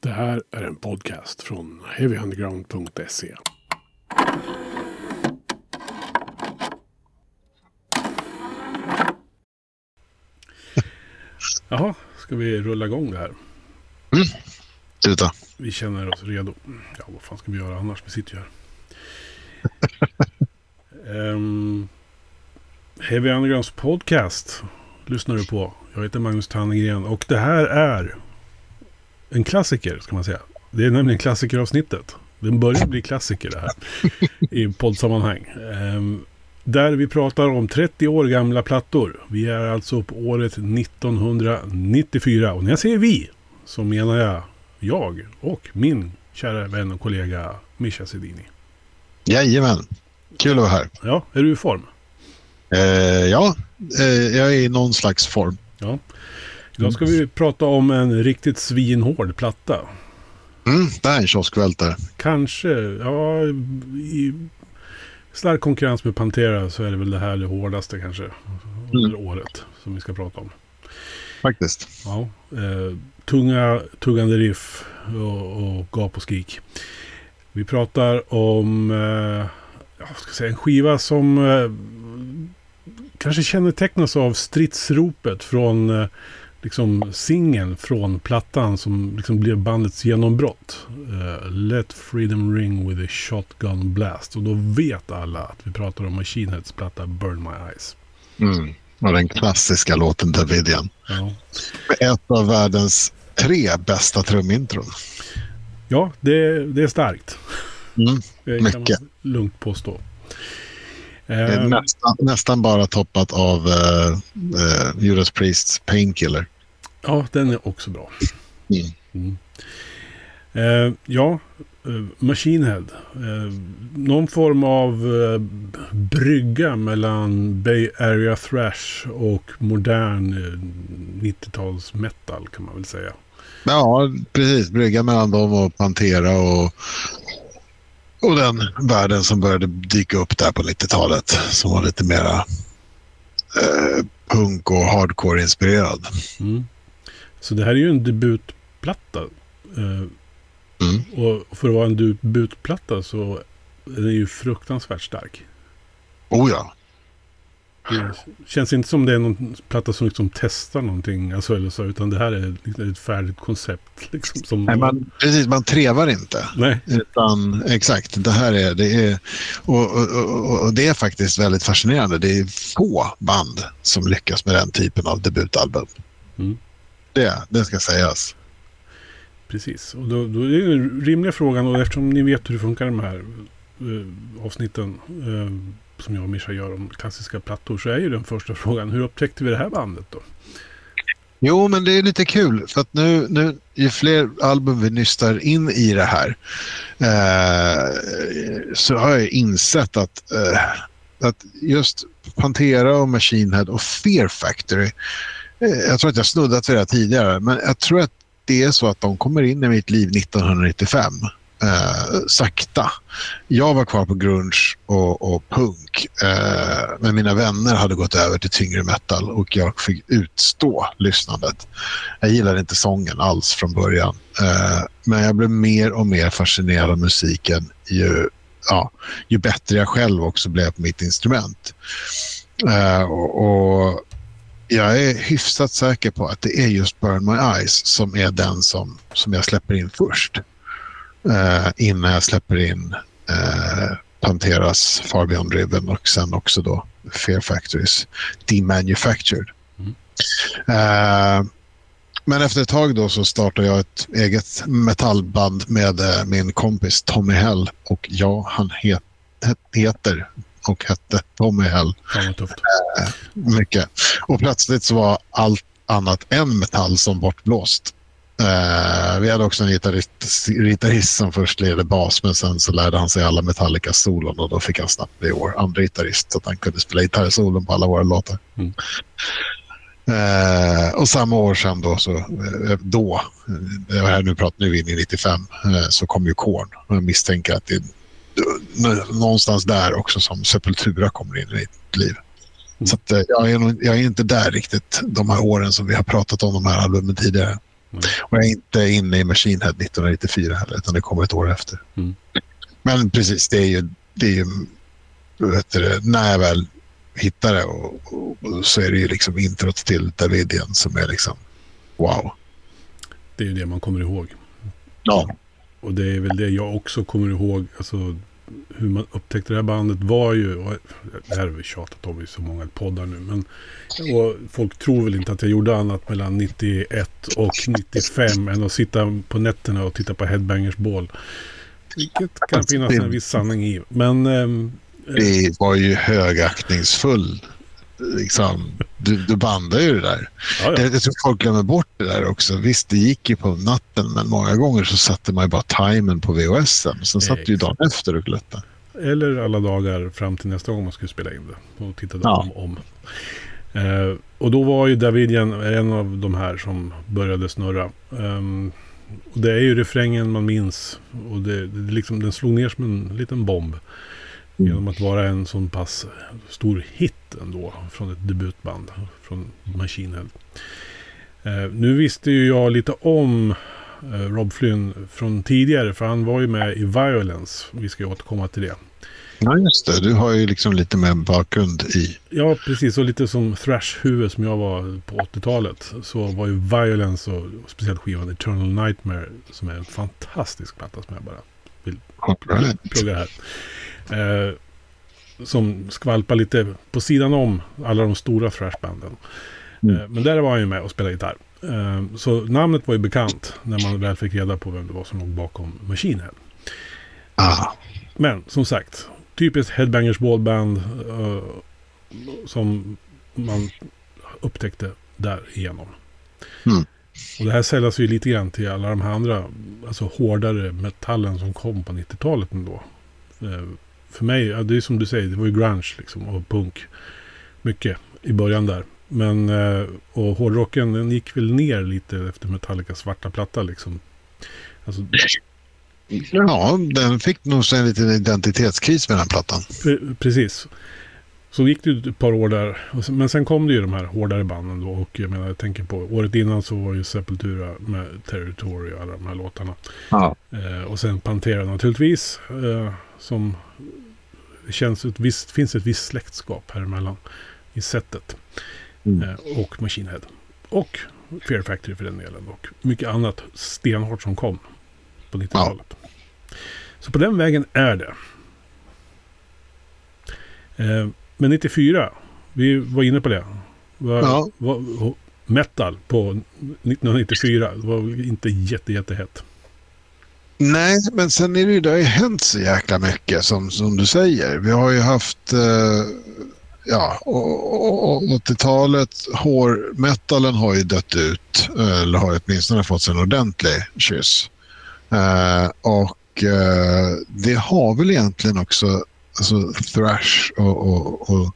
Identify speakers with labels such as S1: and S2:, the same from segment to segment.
S1: Det här är en podcast från heavyunderground.se. Jaha, ska vi rulla igång det här?
S2: Tuta.
S1: Vi känner oss redo. Ja, vad fan ska vi göra annars? Vi sitter ju här. um, Heavy Undergrounds podcast lyssnar du på. Jag heter Magnus Tannegren och det här är en klassiker, ska man säga. Det är nämligen klassikeravsnittet. Den börjar bli klassiker det här i poddsammanhang. Um, där vi pratar om 30 år gamla plattor. Vi är alltså på året 1994. Och när jag säger vi så menar jag jag och min kära vän och kollega Mischa Sedini.
S2: Jajamän. Kul att vara här.
S1: Ja, är du i form?
S2: Eh, ja, eh, jag är i någon slags form.
S1: Ja. Idag ska vi prata om en riktigt svinhård platta.
S2: Mm, det är en kioskvältare.
S1: Kanske, ja, i stark konkurrens med Pantera så är det väl det här det hårdaste kanske. Under året som vi ska prata om.
S2: Faktiskt.
S1: Ja, eh, tunga, tuggande riff och, och gap och skrik. Vi pratar om eh, jag ska säga, en skiva som eh, kanske kännetecknas av stridsropet från eh, liksom singeln från plattan som liksom blev bandets genombrott. Uh, Let Freedom Ring with a Shotgun Blast. Och då vet alla att vi pratar om Machine Heads platta Burn My Eyes.
S2: Mm. Och den klassiska låten Davidian.
S1: Ja,
S2: Ett av världens tre bästa trumintron.
S1: ja det, det är starkt.
S2: Mm.
S1: Det kan
S2: Mycket.
S1: man lugnt påstå.
S2: Är
S1: Eh,
S2: nästan, nästan bara toppat av uh, uh, Judas Priests Painkiller.
S1: ja, den är också bra.
S2: Mm.
S1: Mm. Eh, ja, eh, Machine Head. Eh, någon form av eh, brygga mellan Bay Area Thrash och modern eh, 90-tals metal kan man väl säga.
S2: Ja, precis. Brygga mellan dem och Pantera och, och den världen som började dyka upp där på 90-talet. Som var lite mera eh, punk och hardcore-inspirerad.
S1: Mm. Så det här är ju en debutplatta. Eh,
S2: Mm.
S1: och för att vara en debutplatta så är den ju fruktansvärt stark.
S2: Oh ja.
S1: Det känns inte som det är någon platta som liksom testar någonting. Alltså, eller så, utan det här är liksom ett färdigt koncept. Liksom, som
S2: Nej, man, precis, man trevar inte.
S1: Nej.
S2: Utan exakt, det här är... Det är och, och, och, det är faktiskt väldigt fascinerande. Det är få band som lyckas med den typen av debutalbum.
S1: Mm.
S2: Det, det ska sägas.
S1: Precis. Och då, då är det den rimliga frågan. Och eftersom ni vet hur det funkar de här eh, avsnitten. Eh, som jag och Mischa gör om klassiska plattor. Så är ju den första frågan. Hur upptäckte vi det här bandet då?
S2: Jo, men det är lite kul för att nu, nu ju fler album vi nystar in i det här eh, så har jag insett att, eh, att just Pantera och Machine Head och Fear Factory, eh, jag tror att jag snuddat vid det här tidigare, men jag tror att det är så att de kommer in i mitt liv 1995. Eh, sakta. Jag var kvar på grunge och, och punk. Eh, men mina vänner hade gått över till tyngre metal och jag fick utstå lyssnandet. Jag gillade inte sången alls från början. Eh, men jag blev mer och mer fascinerad av musiken ju, ja, ju bättre jag själv också blev på mitt instrument. Eh, och, och jag är hyfsat säker på att det är just Burn My Eyes som är den som, som jag släpper in först. Eh, innan jag släpper in eh, Panteras Far Beyond Driven och sen också då Fear Factories Demanufactured.
S1: Mm.
S2: Eh, men efter ett tag då så startade jag ett eget metallband med eh, min kompis Tommy Hell och ja, han het, heter och hette Tommy Hell
S1: vad tufft.
S2: mycket. Och plötsligt så var allt annat än metall som bortblåst. Eh, vi hade också en gitarrist, gitarrist som först ledde bas men sen så lärde han sig alla Metallica-solon och då fick han snabbt bli vår andra gitarrist så att han kunde spela gitarrsolon på alla våra låtar.
S1: Mm.
S2: Eh, och samma år sedan då, så, eh, då är här nu pratar nu in i 95, eh, så kom ju Korn. Och Jag misstänker att det är någonstans där också som Sepultura kommer in i mitt liv. Så att, jag, är jag är inte där riktigt de här åren som vi har pratat om de här albumen tidigare.
S1: Mm.
S2: Och jag är inte inne i Machine Head 1994 heller, utan det kommer ett år efter.
S1: Mm.
S2: Men precis, det är ju, det är ju vet du, när jag väl hittar det och, och, och så är det ju liksom introt till Davidian som är liksom wow.
S1: Det är ju det man kommer ihåg.
S2: Ja.
S1: Och det är väl det jag också kommer ihåg. Alltså hur man upptäckte det här bandet var ju, och det här har vi tjatat om i så många poddar nu, men och folk tror väl inte att jag gjorde annat mellan 91 och 95 än att sitta på nätterna och titta på Headbangers Ball. Vilket kan finnas en viss sanning i. Men... Eh,
S2: Det var ju högaktningsfull. Liksom, du, du bandade ju det där.
S1: ja, ja.
S2: jag tror folk glömmer bort det där också. Visst, det gick ju på natten, men många gånger så satte man ju bara timern på VHSen. Sen satt du ju dagen efter och gluttade.
S1: Eller alla dagar fram till nästa gång man skulle spela in det. Och tittade
S2: Ja.
S1: om. om. Eh, och då var ju Davidian en av de här som började snurra. Ehm, och det är ju refrängen man minns. Och det, det liksom, den slog ner som en liten bomb.
S2: Mm.
S1: Genom att vara en sån pass stor hit ändå. Från ett debutband. Från Machine Head. Eh, nu visste ju jag lite om eh, Rob Flynn från tidigare. För han var ju med i Violence. Vi ska ju återkomma till det.
S2: Ja, just det. Du har ju liksom lite mer bakgrund i...
S1: Ja, precis. Och lite som thrash-huvud som jag var på 80-talet. Så var ju Violence och speciellt skivan Eternal Nightmare. Som är en fantastisk platta som jag bara
S2: Right.
S1: pluggar här. Eh, som skvalpar lite på sidan om alla de stora thrashbanden.
S2: Mm.
S1: Eh, men där var han ju med och spelade gitarr. Eh, så namnet var ju bekant när man väl fick reda på vem det var som låg bakom Machine Head.
S2: Ah,
S1: Men som sagt, typiskt Headbangers Ballband eh, som man upptäckte därigenom.
S2: Mm.
S1: Och det här säljas ju lite grann till alla de här andra, alltså hårdare metallen som kom på 90-talet ändå. För mig, ja, det är som du säger, det var ju grunge liksom och punk. Mycket i början där. Men, eh, och hårdrocken den gick väl ner lite efter Metallicas svarta platta liksom. Alltså,
S2: ja, den fick nog en liten identitetskris med den plattan.
S1: Pre- Precis. Så gick det ett par år där. Men sen kom det ju de här hårdare banden då. Och jag menar, jag tänker på året innan så var ju Sepultura med Territory och alla de här låtarna.
S2: Ja.
S1: Eh, och sen Pantera naturligtvis. Eh, som känns ett visst, finns ett visst släktskap här emellan i sättet.
S2: Mm.
S1: Eh, och Machine Head. Och Fear Factory för den delen. Och mycket annat stenhårt som kom på 90-talet. Så på den vägen är det. Eh, men 94, vi var inne på det. Var,
S2: Ja.
S1: var, metal på 1994 det var inte jätte, jättehett.
S2: Nej, men sen är det ju, det har ju hänt så jäkla mycket som, som du säger. Vi har ju haft, eh, ja, 80-talet, Hårmetallen har ju dött ut, eller har åtminstone fått sig en ordentlig kyss. Eh, och eh, det har väl egentligen också, alltså thrash och, och, och,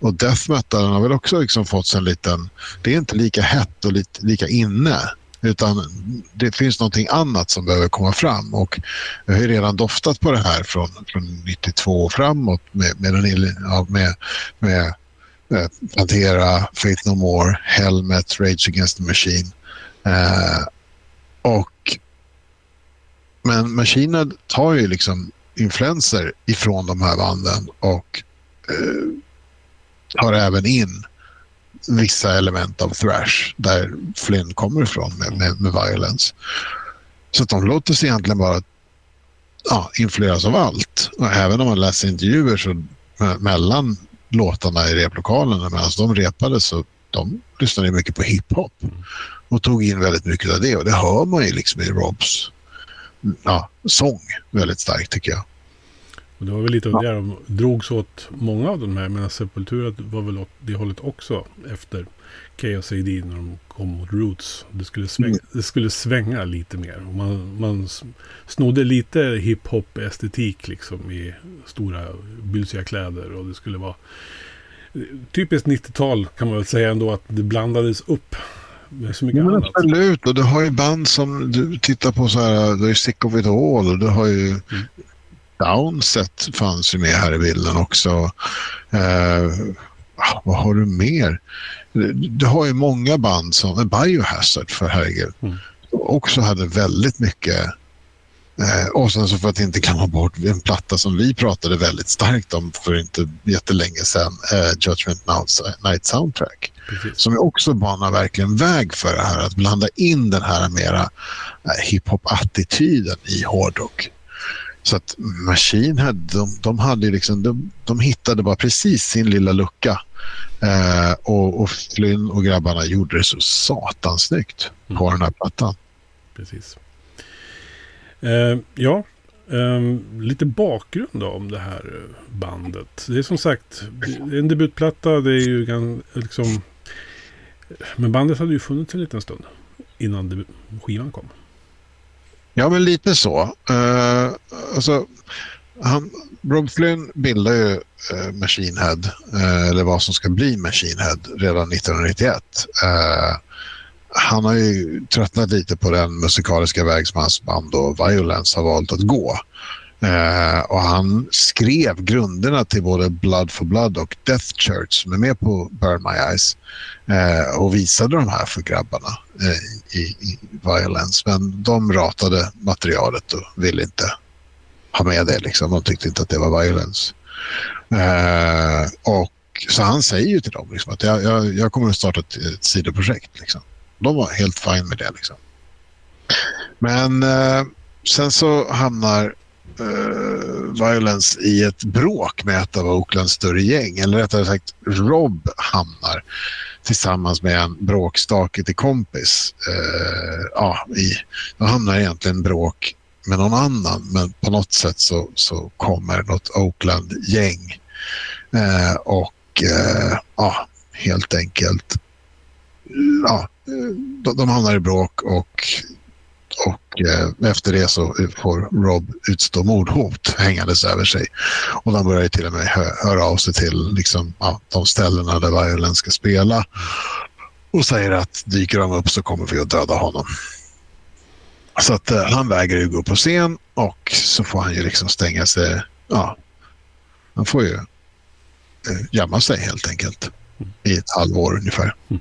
S2: och death metal har väl också liksom fått sig en liten, det är inte lika hett och lite, lika inne. Utan det finns någonting annat som behöver komma fram. Och jag har ju redan doftat på det här från, från 92 och framåt med, med, den, ja, med, med eh, Pantera, Faith No More, Helmet, Rage Against the Machine. Eh, och, men Machine tar ju liksom influenser ifrån de här banden och eh, tar även in vissa element av thrash där Flynn kommer ifrån med, med, med violence. Så att de låter sig egentligen bara ja, influeras av allt. Och även om man läser intervjuer så me- mellan låtarna i replokalerna medan de repade så de lyssnade mycket på hiphop och tog in väldigt mycket av det och det hör man ju liksom i Robs ja, sång väldigt starkt tycker jag.
S1: Och det var väl lite av det de drogs åt många av de här. Men Sepultura var väl åt det hållet också efter Chaos AD när de kom mot Roots. Det skulle svänga,
S2: Mm.
S1: det skulle svänga lite mer. Och man, man snodde lite hiphop-estetik liksom i stora bylsiga kläder. Och det skulle vara typiskt 90-tal kan man väl säga ändå att det blandades upp med så mycket
S2: Men
S1: annat.
S2: absolut, och du har ju band som du tittar på så här, du har ju Sick of It All och du har ju Downset fanns ju med här i bilden också. Eh, vad har du mer? Du, har ju många band som, Biohazard för herregud,
S1: Mm.
S2: också hade väldigt mycket Eh, och sen så för att inte glömma bort en platta som vi pratade väldigt starkt om för inte jättelänge sedan, eh, Judgment Night Soundtrack.
S1: Precis.
S2: Som också banar verkligen väg för det här att blanda in den här mera eh, hiphop-attityden i hårdrock. Så att Machine Head, de, de, hade liksom, de, de hittade bara precis sin lilla lucka. Eh, och, och Flynn och grabbarna gjorde det så satansnyggt på
S1: Mm.
S2: den här plattan.
S1: Precis. Eh, ja, ehm, lite bakgrund om det här eh, bandet. Det är som sagt en debutplatta. Det är ju liksom... Men bandet hade ju funnits en liten stund innan debut, skivan kom.
S2: Ja, men lite så. Uh, alltså, han, Rob Flynn bildade ju uh, Machine Head, uh, eller vad som ska bli Machine Head, redan 1991. Uh, han har ju tröttnat lite på den musikaliska väg som hans band och Violence har valt att gå. Eh, och han skrev grunderna till både Blood for Blood och Death Church som är med på Burn My Eyes eh, och visade de här för grabbarna eh, i, i Violence. Men de ratade materialet och ville inte ha med det. Liksom. De tyckte inte att det var Violence. Eh, och Så han säger ju till dem liksom, att jag, jag, jag kommer att starta ett, ett sidoprojekt. Liksom. De var helt fine med det. Liksom. Men eh, sen så hamnar uh, Violence i ett bråk med ett av Oaklands större gäng. Eller rättare sagt, Rob hamnar tillsammans med en bråkstake till kompis. Uh, ja, i, de hamnar egentligen bråk med någon annan men på något sätt så, så kommer något Oakland-gäng uh, och ja, helt enkelt ja, de, de hamnar i bråk och och eh, efter det så får Rob utstå mordhot hängandes över sig. Och de börjar till och med hö höra av sig till liksom, ja, de ställena där Violence ska spela och säger att dyker de upp så kommer vi att döda honom. Så att eh, han vägrar ju gå på scen och så får han ju liksom stänga sig. Ja, han får ju eh, gömma sig helt enkelt i ett halvår ungefär.
S1: Mm.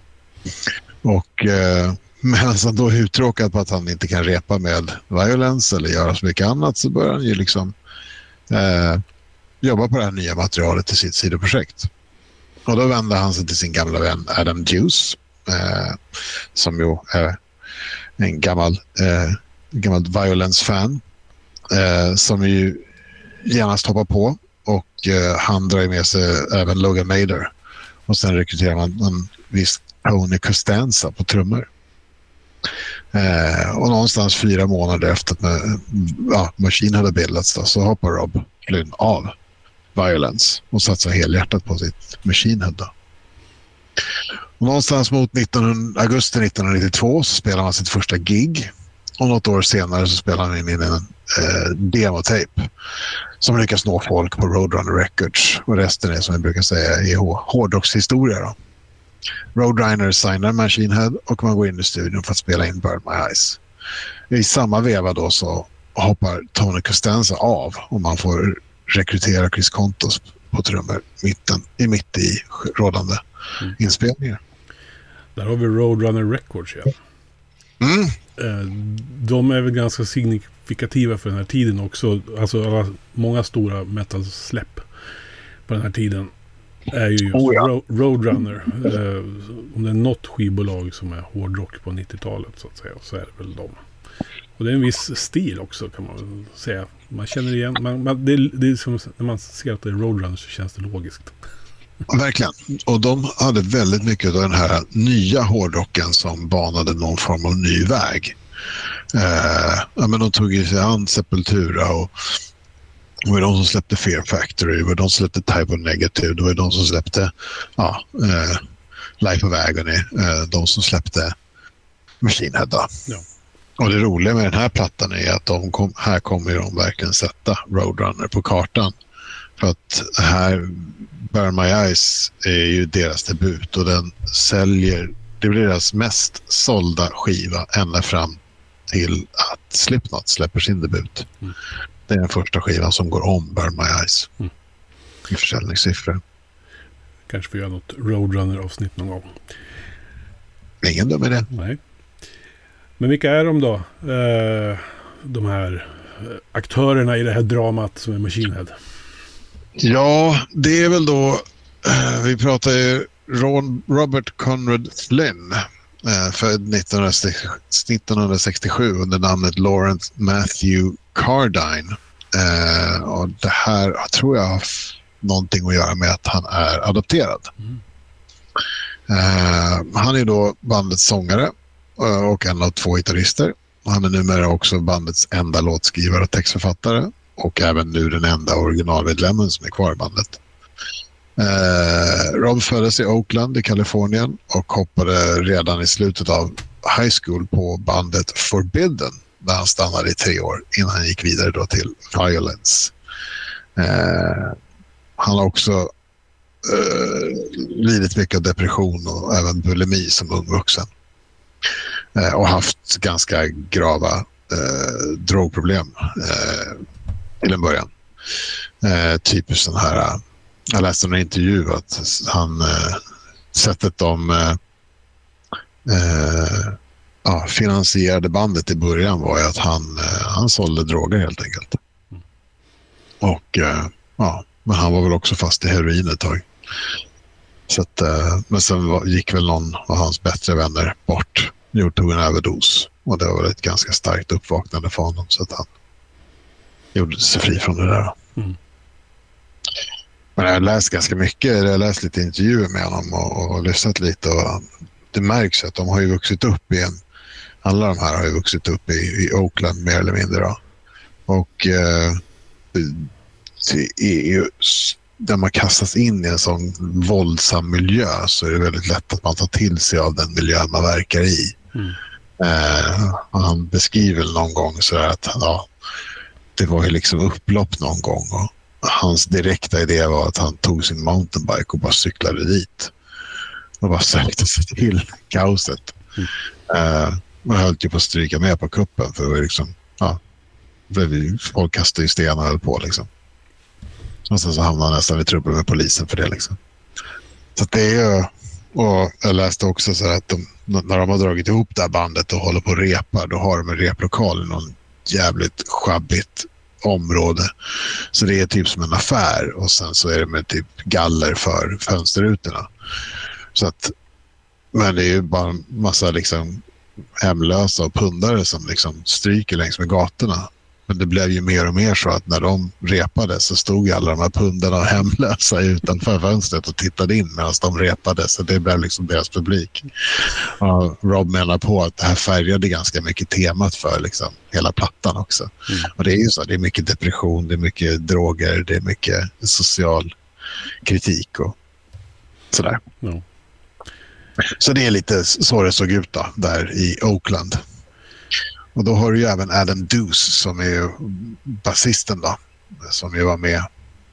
S2: Och eh, Medan han alltså, då är uttråkad på att han inte kan repa med Violence eller göra så mycket annat så börjar han ju liksom eh, jobba på det här nya materialet till sitt sidoprojekt. Och då vänder han sig till sin gamla vän Adam Juice eh, som ju är en gammal, eh, gammal Violence-fan eh, som ju genast hoppar på och eh, han drar med sig även Logan Mader. Och sen rekryterar man en viss Tony Costanza på trummor. Eh, och någonstans fyra månader efter att ja, Machine hade bildats då, så hoppar Rob Lynn av Violence och satsar helhjärtat på sitt Machine Head. Då. Och någonstans mot 19, augusti 1992 så spelar han sitt första gig och något år senare så spelar han in en eh, demotape som lyckas nå folk på Roadrunner Records och resten är som vi brukar säga i hårdrockshistoria. Då. Roadrunner signar Machine Head och man går in i studion för att spela in Burn My Eyes. I samma veva då så hoppar Tony Costanza av och man får rekrytera Chris Kontos på trummor mitten, i mitt i rådande mm. inspelningar.
S1: Där har vi Roadrunner Records ja.
S2: Mm.
S1: De är väl ganska signifikativa för den här tiden också. Alltså alla, många stora metal-släpp på den här tiden är ju just
S2: Oh, ja.
S1: Ro Roadrunner. Eh, om det är något skivbolag som är hårdrock på 90-talet så att säga, så är det väl de. Och det är en viss stil också kan man väl säga. Man känner igen, man, man, det, det är som när man ser att det är Roadrunner så känns det logiskt.
S2: Verkligen. Och de hade väldigt mycket av den här nya hårdrocken som banade någon form av ny väg. Eh, ja, men de tog ju sig an Sepultura och det var de som släppte Fear Factory, det var de som släppte Type of Negative, det var de som släppte ja, eh, Life of Agony, eh, de som släppte Machine Head.
S1: Ja.
S2: Och det roliga med den här plattan är att de kom, här kommer de verkligen sätta Roadrunner på kartan. För att här, Burn My Eyes är ju deras debut och den säljer, det blir deras mest sålda skiva ända fram till att Slipknot släpper sin debut.
S1: Mm.
S2: Det är den första skivan som går om Burn My Eyes
S1: Mm.
S2: i försäljningssiffror.
S1: Kanske får göra något Roadrunner-avsnitt någon gång.
S2: Ingen dum idé.
S1: Nej. Men vilka är de då? Eh, de här eh, aktörerna i det här dramat som är Machine Head.
S2: Ja, det är väl då... eh, Vi pratar ju Ron, Robert Conrad Flynn. eh, Född 1967 under namnet Lawrence Matthew Cardine. Eh, och det här tror jag har någonting att göra med att han är adopterad.
S1: Mm.
S2: Eh, han är då bandets sångare eh, och en av två gitarrister. Han är numera också bandets enda låtskrivare och textförfattare och även nu den enda originalmedlemmen som är kvar i bandet. Eh, Rob föddes i Oakland i Kalifornien och hoppade redan i slutet av high school på bandet Forbidden där han stannade i tre år innan han gick vidare då till Violence. Eh, han har också eh, lidit mycket av depression och även bulimi som ung vuxen. Eh, och haft ganska grava eh, drogproblem eh, till en början. Eh, typiskt sån här, jag läste en intervju att han, eh, sättet de eh, eh ja, finansierade bandet i början var ju att han, eh, han sålde droger helt enkelt. Och eh, ja, men han var väl också fast i heroin ett tag. Så att, eh, men sen gick väl någon av hans bättre vänner bort. Gjorde- Tog en överdos. Och det var ett ganska starkt uppvaknande för honom. Så att han gjorde sig fri från det där.
S1: Mm.
S2: Men jag har läst ganska mycket. Jag har läst lite intervjuer med honom och, och lyssnat lite. Och det märks att de har ju vuxit upp i en... Alla de här har ju vuxit upp i, i Oakland mer eller mindre. Då. Och eh, det är ju... När man kastas in i en sån våldsam miljö så är det väldigt lätt att man tar till sig av den miljö man verkar i.
S1: Mm.
S2: Eh, han beskriver någon gång så att ja, det var ju liksom upplopp någon gång. Och hans direkta idé var att han tog sin mountainbike och bara cyklade dit. Och bara sökte sig till kaoset.
S1: Mm.
S2: Eh, man höll ju på att stryka med på kuppen för det var liksom, ja, ju- folk kastade ju stenar och höll på liksom. Och sen så hamnade han nästan i trubbel med polisen för det liksom. Så det är ju, och jag läste också så här att de, när de har dragit ihop det här bandet och håller på och repar, då har de en replokal i någon jävligt sjabbigt område. Så det är typ som en affär och sen så är det med typ galler för fönsterrutorna. Så att, men det är ju bara en massa liksom hemlösa och pundare som liksom stryker längs med gatorna. Men det blev ju mer och mer så att när de repade så stod alla de här pundarna och hemlösa utanför fönstret och tittade in medan de repade. Så det blev liksom deras publik. Och Rob menar på att det här färgade ganska mycket temat för liksom hela plattan också.
S1: Mm.
S2: Och det är ju så, det är mycket depression, det är mycket droger, det är mycket social kritik och sådär.
S1: Ja.
S2: Så det är lite så det såg ut då, där i Oakland. Och då har du ju även Adam Deuce som är ju basisten då, som ju var med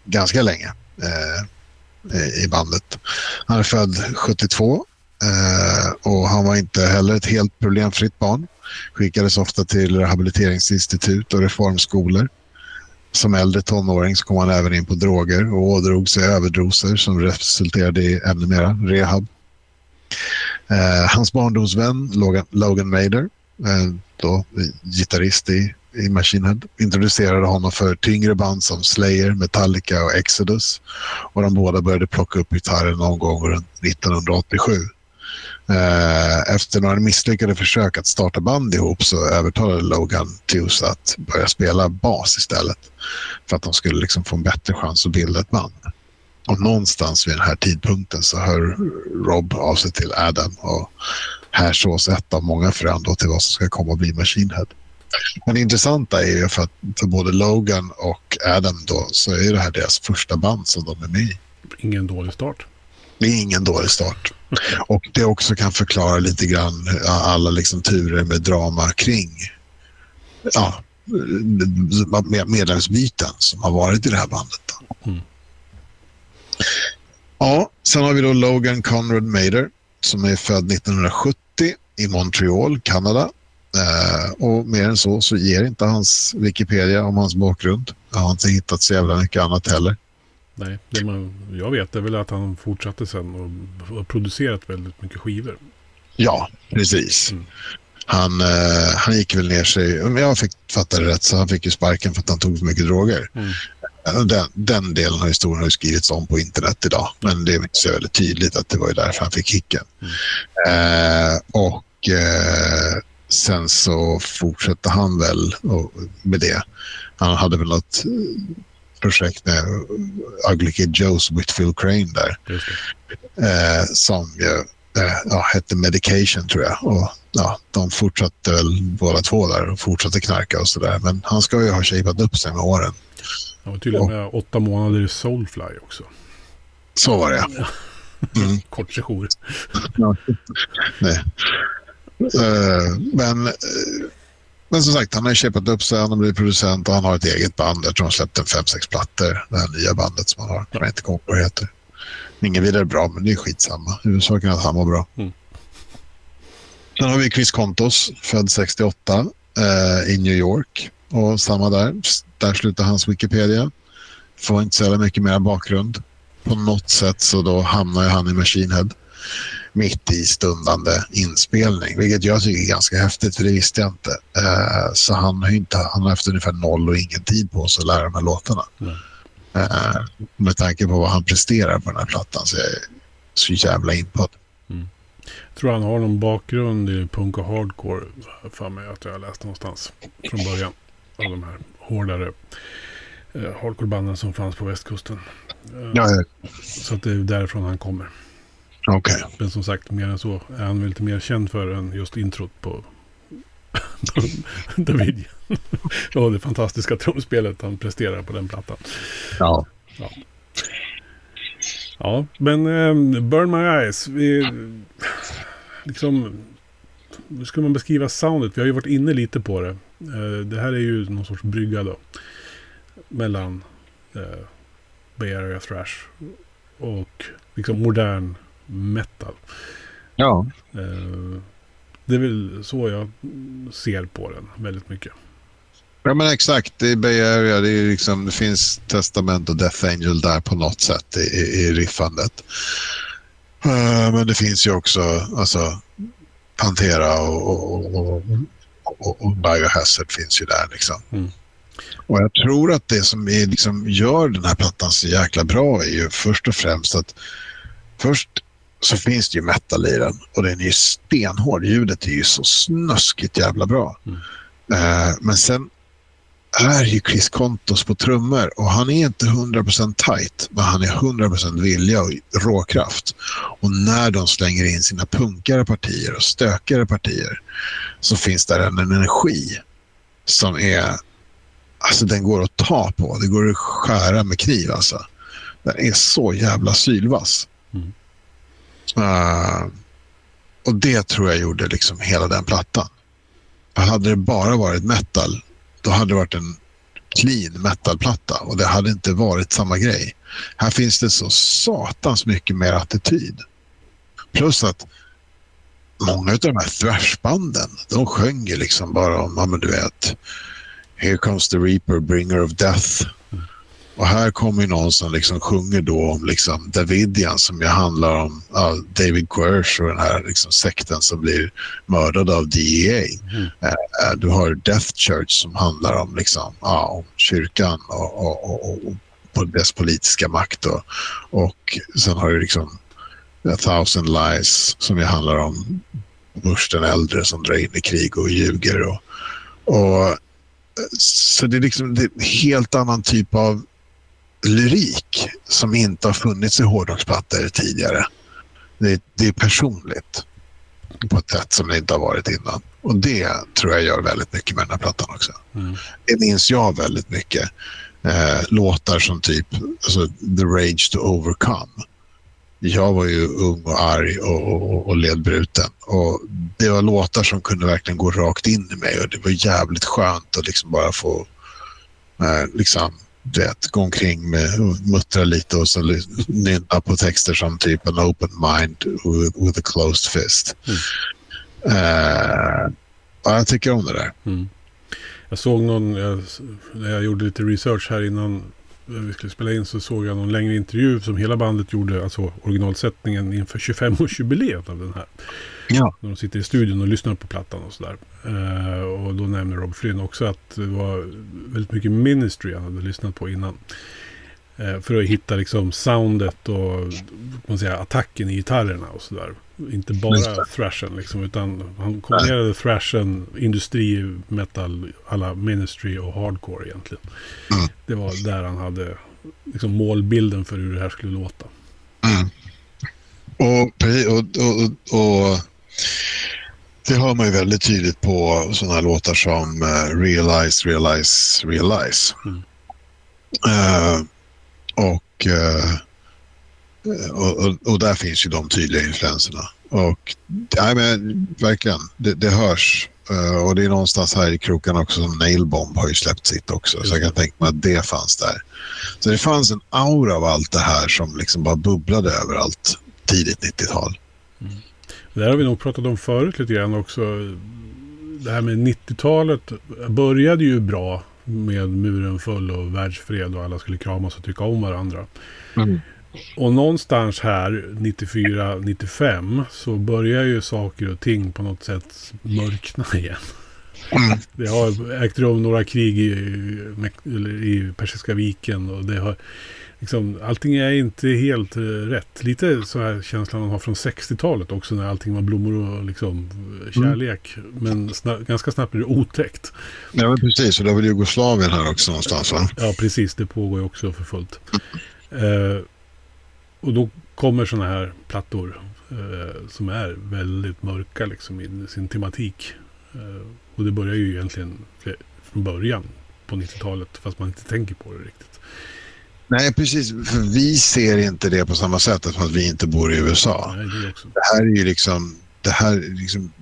S2: ganska länge eh, i bandet. Han är född 72 eh, och han var inte heller ett helt problemfritt barn. Skickades ofta till rehabiliteringsinstitut och reformskolor. Som äldre tonåring så kom han även in på droger och ådrog sig överdoser som resulterade i ännu mera rehab. Eh, hans barndomsvän Logan, Logan Mader, eh, då gitarrist i, i Machine Head, introducerade honom för tyngre band som Slayer, Metallica och Exodus. Och de båda började plocka upp gitarren någon gång runt 1987. Eh, efter några misslyckade försök att starta band ihop så övertalade Logan Tews att börja spela bas istället. För att de skulle liksom få en bättre chans att bilda ett band. Och någonstans vid den här tidpunkten så hör Rob av sig till Adam och här sås ett av många frön till vad som ska komma att bli Machine Head. Men det intressanta är ju för att för både Logan och Adam då så är det här deras första band som de är med i.
S1: Ingen dålig start.
S2: Det är ingen dålig start. Och det också kan förklara lite grann alla liksom turer med drama kring ja, med- medlemsbyten som har varit i det här bandet. Då.
S1: Mm.
S2: Ja, sen har vi då Logan Conrad Mader som är född 1970 i Montreal, Kanada. Eh, och mer än så så ger inte hans Wikipedia om hans bakgrund. Jag har inte hittat så jävla mycket annat heller.
S1: Nej, det man, jag vet är väl att han fortsatte sen och har producerat väldigt mycket skivor.
S2: Ja, precis.
S1: Mm.
S2: Han, eh, han gick väl ner sig, om jag fick fatta det rätt, så han fick ju sparken för att han tog för mycket droger.
S1: Mm.
S2: Eh, Den, den delen av historien har ju skrivits om på internet idag. Men det minns jag väldigt tydligt att det var ju därför han fick kicken. Eh, och eh, sen så fortsatte han väl med det. Han hade väl något eh, projekt med Ugly Kid Joe's Whitfield Crane där. Eh, som ju eh, ja, hette Medication tror jag. Och, ja, de fortsatte väl båda två där och fortsatte knarka och sådär. Men han ska ju ha shapat upp sig med åren.
S1: Han var tydligen med åtta månader i Soulfly också.
S2: Så var det ja. Mm.
S1: Kort sejour.
S2: Nej. Eh, men, eh, men som sagt, han har ju köpat upp sig, han har blivit producent och han har ett eget band. Jag tror han släppte fem, sex plattor. Det här nya bandet som han har. Jag inte kommer vad det heter. Ingen vidare bra, men det är skitsamma. Huvudsaken är att han mår bra.
S1: Mm.
S2: Sen har vi Chris Kontos, född 68 eh, i New York. Och samma där. Där slutar hans Wikipedia. Får inte så mycket mer bakgrund. På något sätt så då hamnar ju han i Machine Head mitt i stundande inspelning, vilket jag tycker är ganska häftigt, för det visste jag inte. Eh, så han har, inte, han har haft ungefär noll och ingen tid på sig att lära de här låtarna.
S1: Nej.
S2: Eh, med tanke på vad han presterar på den här plattan så är jag så jävla input.
S1: Jag tror han har någon bakgrund i punk och hardcore. För mig att jag har läst någonstans från början. Av de här hårdare eh, hardcorebanden som fanns på västkusten. Eh,
S2: Ja,
S1: Så att det är därifrån han kommer.
S2: okej.
S1: Men som sagt, mer än så är han väl lite mer känd för än just introt på, på David. och det fantastiska trumspelet han presterar på den plattan.
S2: Ja.
S1: Ja, men eh, Burn My Eyes. Vi, liksom, hur ska man beskriva soundet? Vi har ju varit inne lite på det. Eh, det här är ju någon sorts brygga då. Mellan eh, Bay Area Thrash och liksom modern metal.
S2: ja.
S1: Eh, det är väl så jag ser på den väldigt mycket.
S2: Ja, men exakt. Det är Bay Area. Det, är liksom, det finns Testament och Death Angel där på något sätt i, i, i riffandet. Eh, men det finns ju också alltså, Pantera och, och, och, och, och Biohazard finns ju där. Liksom.
S1: Mm.
S2: Och jag tror att det som är, liksom, gör den här plattan så jäkla bra är ju först och främst att först så finns det ju metal i den och den är ju stenhård. Ljudet är ju så snuskigt jävla bra.
S1: Mm.
S2: Eh, men sen är ju Chris Kontos på trummor och han är inte 100% tight men han är 100% vilja och råkraft. Och när de slänger in sina punkare partier och stökare partier så finns där en energi som är alltså den går att ta på. Det går att skära med kniv alltså. Den är så jävla sylvass.
S1: Mm.
S2: Eh, och det tror jag gjorde liksom hela den plattan. Hade det bara varit metal, då hade det varit en clean metalplatta och det hade inte varit samma grej. Här finns det så satans mycket mer attityd. Plus att många av de här thrashbanden, de sjöng ju liksom bara om, ja men du vet, Here comes the reaper, bringer of death. Och här kommer ju någon som liksom sjunger då om liksom Davidian som ju handlar om ja, David Quersh och den här liksom sekten som blir mördad av DEA.
S1: Mm.
S2: Eh, du har Death Church som handlar om, liksom, ja, om kyrkan och, och, och, och på dess politiska makt. Och, och sen har du liksom A thousand lies som ju handlar om Bush den äldre som drar in i krig och ljuger. Och, och, eh, så det är liksom det är en helt annan typ av lyrik som inte har funnits i hårdrocksplattor tidigare. Det, det är personligt på ett sätt som det inte har varit innan. Och det tror jag gör väldigt mycket med den här plattan också.
S1: Mm.
S2: Det minns jag väldigt mycket. Eh, låtar som typ alltså, The Rage to Overcome. Jag var ju ung och arg och, och, och ledbruten. Och det var låtar som kunde verkligen gå rakt in i mig och det var jävligt skönt att liksom bara få eh, liksom, vet, gå omkring med, och muttra lite och så nynna på texter som typ an open mind with, with a closed fist.
S1: Mm.
S2: Ja, jag tycker om det där.
S1: Mm. Jag såg någon, jag, när jag gjorde lite research här innan vi skulle spela in så såg jag någon längre intervju som hela bandet gjorde, alltså originalsättningen inför 25-årsjubileet av den här.
S2: Ja.
S1: När de sitter i studion och lyssnar på plattan och sådär. Eh, och då nämner Rob Flynn också att det var väldigt mycket Ministry han hade lyssnat på innan. Eh, för att hitta liksom soundet och man säga, attacken i gitarrerna och sådär. Inte bara thrashen liksom, utan han kombinerade thrashen, industri, metal, alla ministry och hardcore egentligen.
S2: Mm.
S1: Det var där han hade liksom målbilden för hur det här skulle låta.
S2: Mm. Och, och, och, och det hör man ju väldigt tydligt på sådana här låtar som uh, Realize, Realize, Realize.
S1: Mm.
S2: Eh, och, eh, och, och, där finns ju de tydliga influenserna. Och nej, men, verkligen, det, det hörs. Eh, och det är någonstans här i krokarna också som Nailbomb har ju släppt sitt också. Så jag kan tänka mig att det fanns där. Så det fanns en aura av allt det här som liksom bara bubblade överallt tidigt 90-tal.
S1: Det här har vi nog pratat om förut lite grann också. Det här med 90-talet började ju bra med muren full och världsfred och alla skulle kramas och tycka om varandra. Och någonstans här 94-95 så börjar ju saker och ting på något sätt mörkna igen.
S2: Mm.
S1: Det har ägt rum några krig i, i Persiska viken och det har liksom, allting är inte helt eh, rätt. Lite så här känslan man har från 60-talet också när allting var blommor och liksom eh, kärlek. Men sna- ganska snabbt blir det otäckt.
S2: Ja, precis. Och det var väl Jugoslavien här också någonstans va?
S1: Ja, precis. Det pågår ju också för fullt. Eh, och då kommer sådana här plattor eh, som är väldigt mörka liksom i sin tematik. Eh, och det börjar ju egentligen från början på 90-talet fast man inte tänker på det riktigt.
S2: Nej, precis. För vi ser inte det på samma sätt eftersom att vi inte bor i USA.
S1: Nej, det
S2: här är ju liksom... Det här är liksom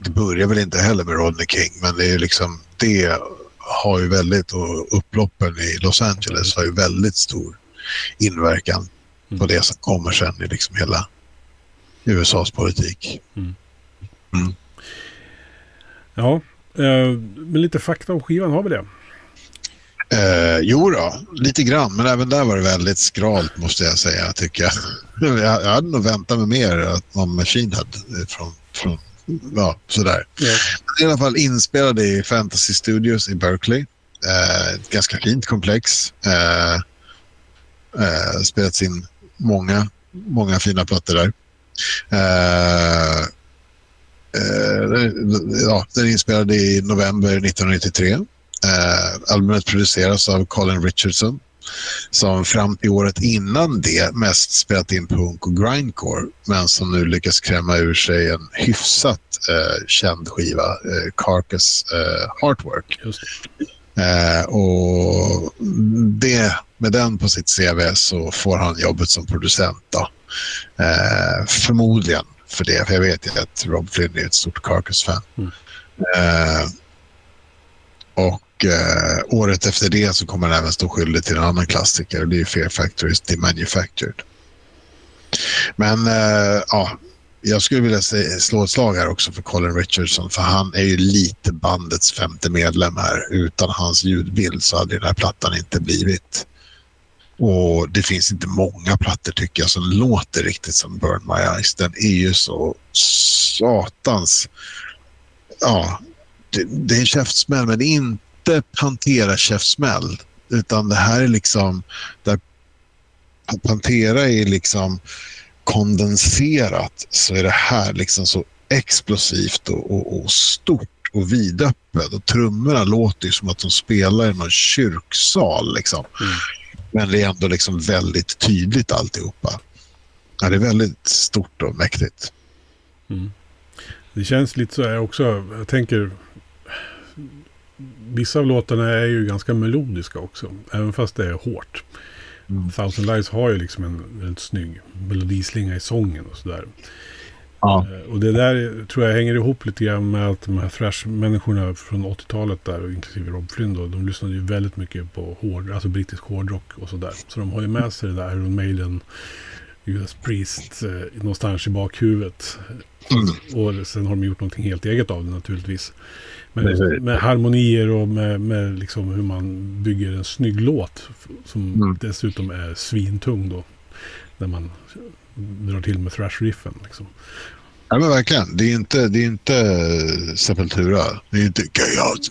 S2: det, börjar väl inte heller med Rodney King, men det är liksom... Det har ju väldigt... Och upploppen i Los Angeles har ju väldigt stor inverkan på
S1: Mm.
S2: det som kommer sen i liksom hela USAs politik.
S1: Ja, eh, men lite fakta om skivan har vi det.
S2: Eh, jo då, lite grann, men även där var det väldigt skralt måste jag säga, tycker jag. Jag, jag hade nog väntat mig mer att någon Machine Head från, från ja, sådär.
S1: Ja.
S2: I alla fall inspelade i Fantasy Studios i Berkeley. Eh, ett ganska fint komplex. Eh, eh, spelats in många, många fina plattor där. Eh, eh, ja, den är inspelad i november 1993. Eh, albumet produceras av Colin Richardson som fram till året innan det mest spelat in punk och grindcore men som nu lyckas kräma ur sig en hyfsat eh, känd skiva, eh, Carcass eh, Heartwork. Eh, och det, med den på sitt CV så får han jobbet som producent. Då. Eh, förmodligen för det, för jag vet ju att Rob Flynn är ett stort Carcass-fan.
S1: Mm.
S2: Eh, och eh, året efter det så kommer den även stå skyldig till en annan klassiker och det är Fear Factories The Manufactured. Men eh, ja, jag skulle vilja slå ett slag här också för Colin Richardson för han är ju lite bandets femte medlem här. Utan hans ljudbild så hade den här plattan inte blivit. Och det finns inte många plattor tycker jag som låter riktigt som Burn My Eyes. Den är ju så satans... Ja, det, det är en käftsmäll men det är inte Pantera-käftsmäll. Utan det här är liksom... Där Pantera är liksom kondenserat så är det här liksom så explosivt och, och, och stort och vidöppet. Och trummorna låter ju som att de spelar i någon kyrksal. Liksom.
S1: Mm.
S2: Men det är ändå liksom väldigt tydligt alltihopa. Ja, det är väldigt stort och mäktigt.
S1: Mm. Det känns lite så här också. Jag tänker... Vissa av låtarna är ju ganska melodiska också. Även fast det är hårt.
S2: Mm.
S1: Thousand Lies har ju liksom en väldigt snygg melodislinga i sången och sådär.
S2: Ja.
S1: Eh, Och det där tror jag hänger ihop lite grann med att de här thrash-människorna från 80-talet där, inklusive Rob Flynn då, de lyssnade ju väldigt mycket på hård, alltså brittisk hårdrock och sådär. Så de har ju med sig det där Iron Maiden, Judas Priest eh, någonstans i bakhuvudet.
S2: Mm.
S1: Och sen har de gjort någonting helt eget av det naturligtvis.
S2: Det är-
S1: Med, med harmonier och med, med liksom hur man bygger en snygg låt. Som
S2: Mm.
S1: dessutom är svintung då. När man drar till med thrash-riffen. Liksom.
S2: Ja, men verkligen. Det är inte, det är inte Sepultura. Det är inte Chaos.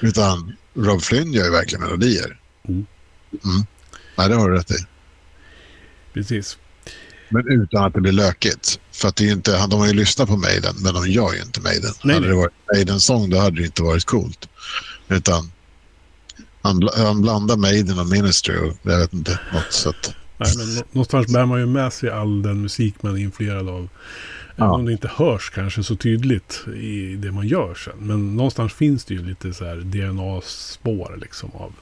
S2: Utan Rob Flynn gör ju verkligen melodier.
S1: Mm.
S2: Mm. Nej, det har du rätt i.
S1: precis.
S2: Men utan att det blir lökigt. För att det är inte, de har ju lyssnat på Maiden, men de gör ju inte Maiden.
S1: Nej,
S2: hade det varit Maiden-sång då hade det inte varit coolt. Utan han, han blandar Maiden och Ministry och jag vet inte, något sätt.
S1: Nej, men nå- någonstans bär man ju med sig all den musik man är influerad av. Även
S2: Ja.
S1: om det inte hörs kanske så tydligt i det man gör sen. Men någonstans finns det ju lite så här DNA-spår liksom av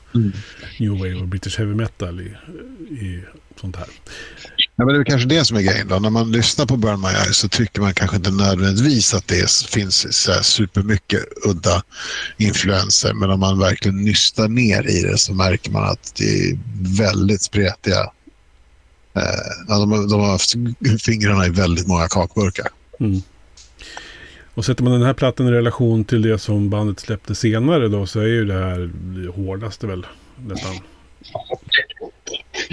S1: New Wave och British Heavy Metal i, i sånt här.
S2: Ja, men det är kanske det som är grejen. Då. När man lyssnar på Burn My Eyes så tycker man kanske inte nödvändigtvis att det finns så här supermycket udda influenser. Men om man verkligen nystar ner i det så märker man att det är väldigt spretiga. Eh, de, har- de har haft fingrarna i väldigt många kakburkar.
S1: Mm. Och sätter man den här plattan i relation till det som bandet släppte senare då så är ju det här det hårdaste väl nästan.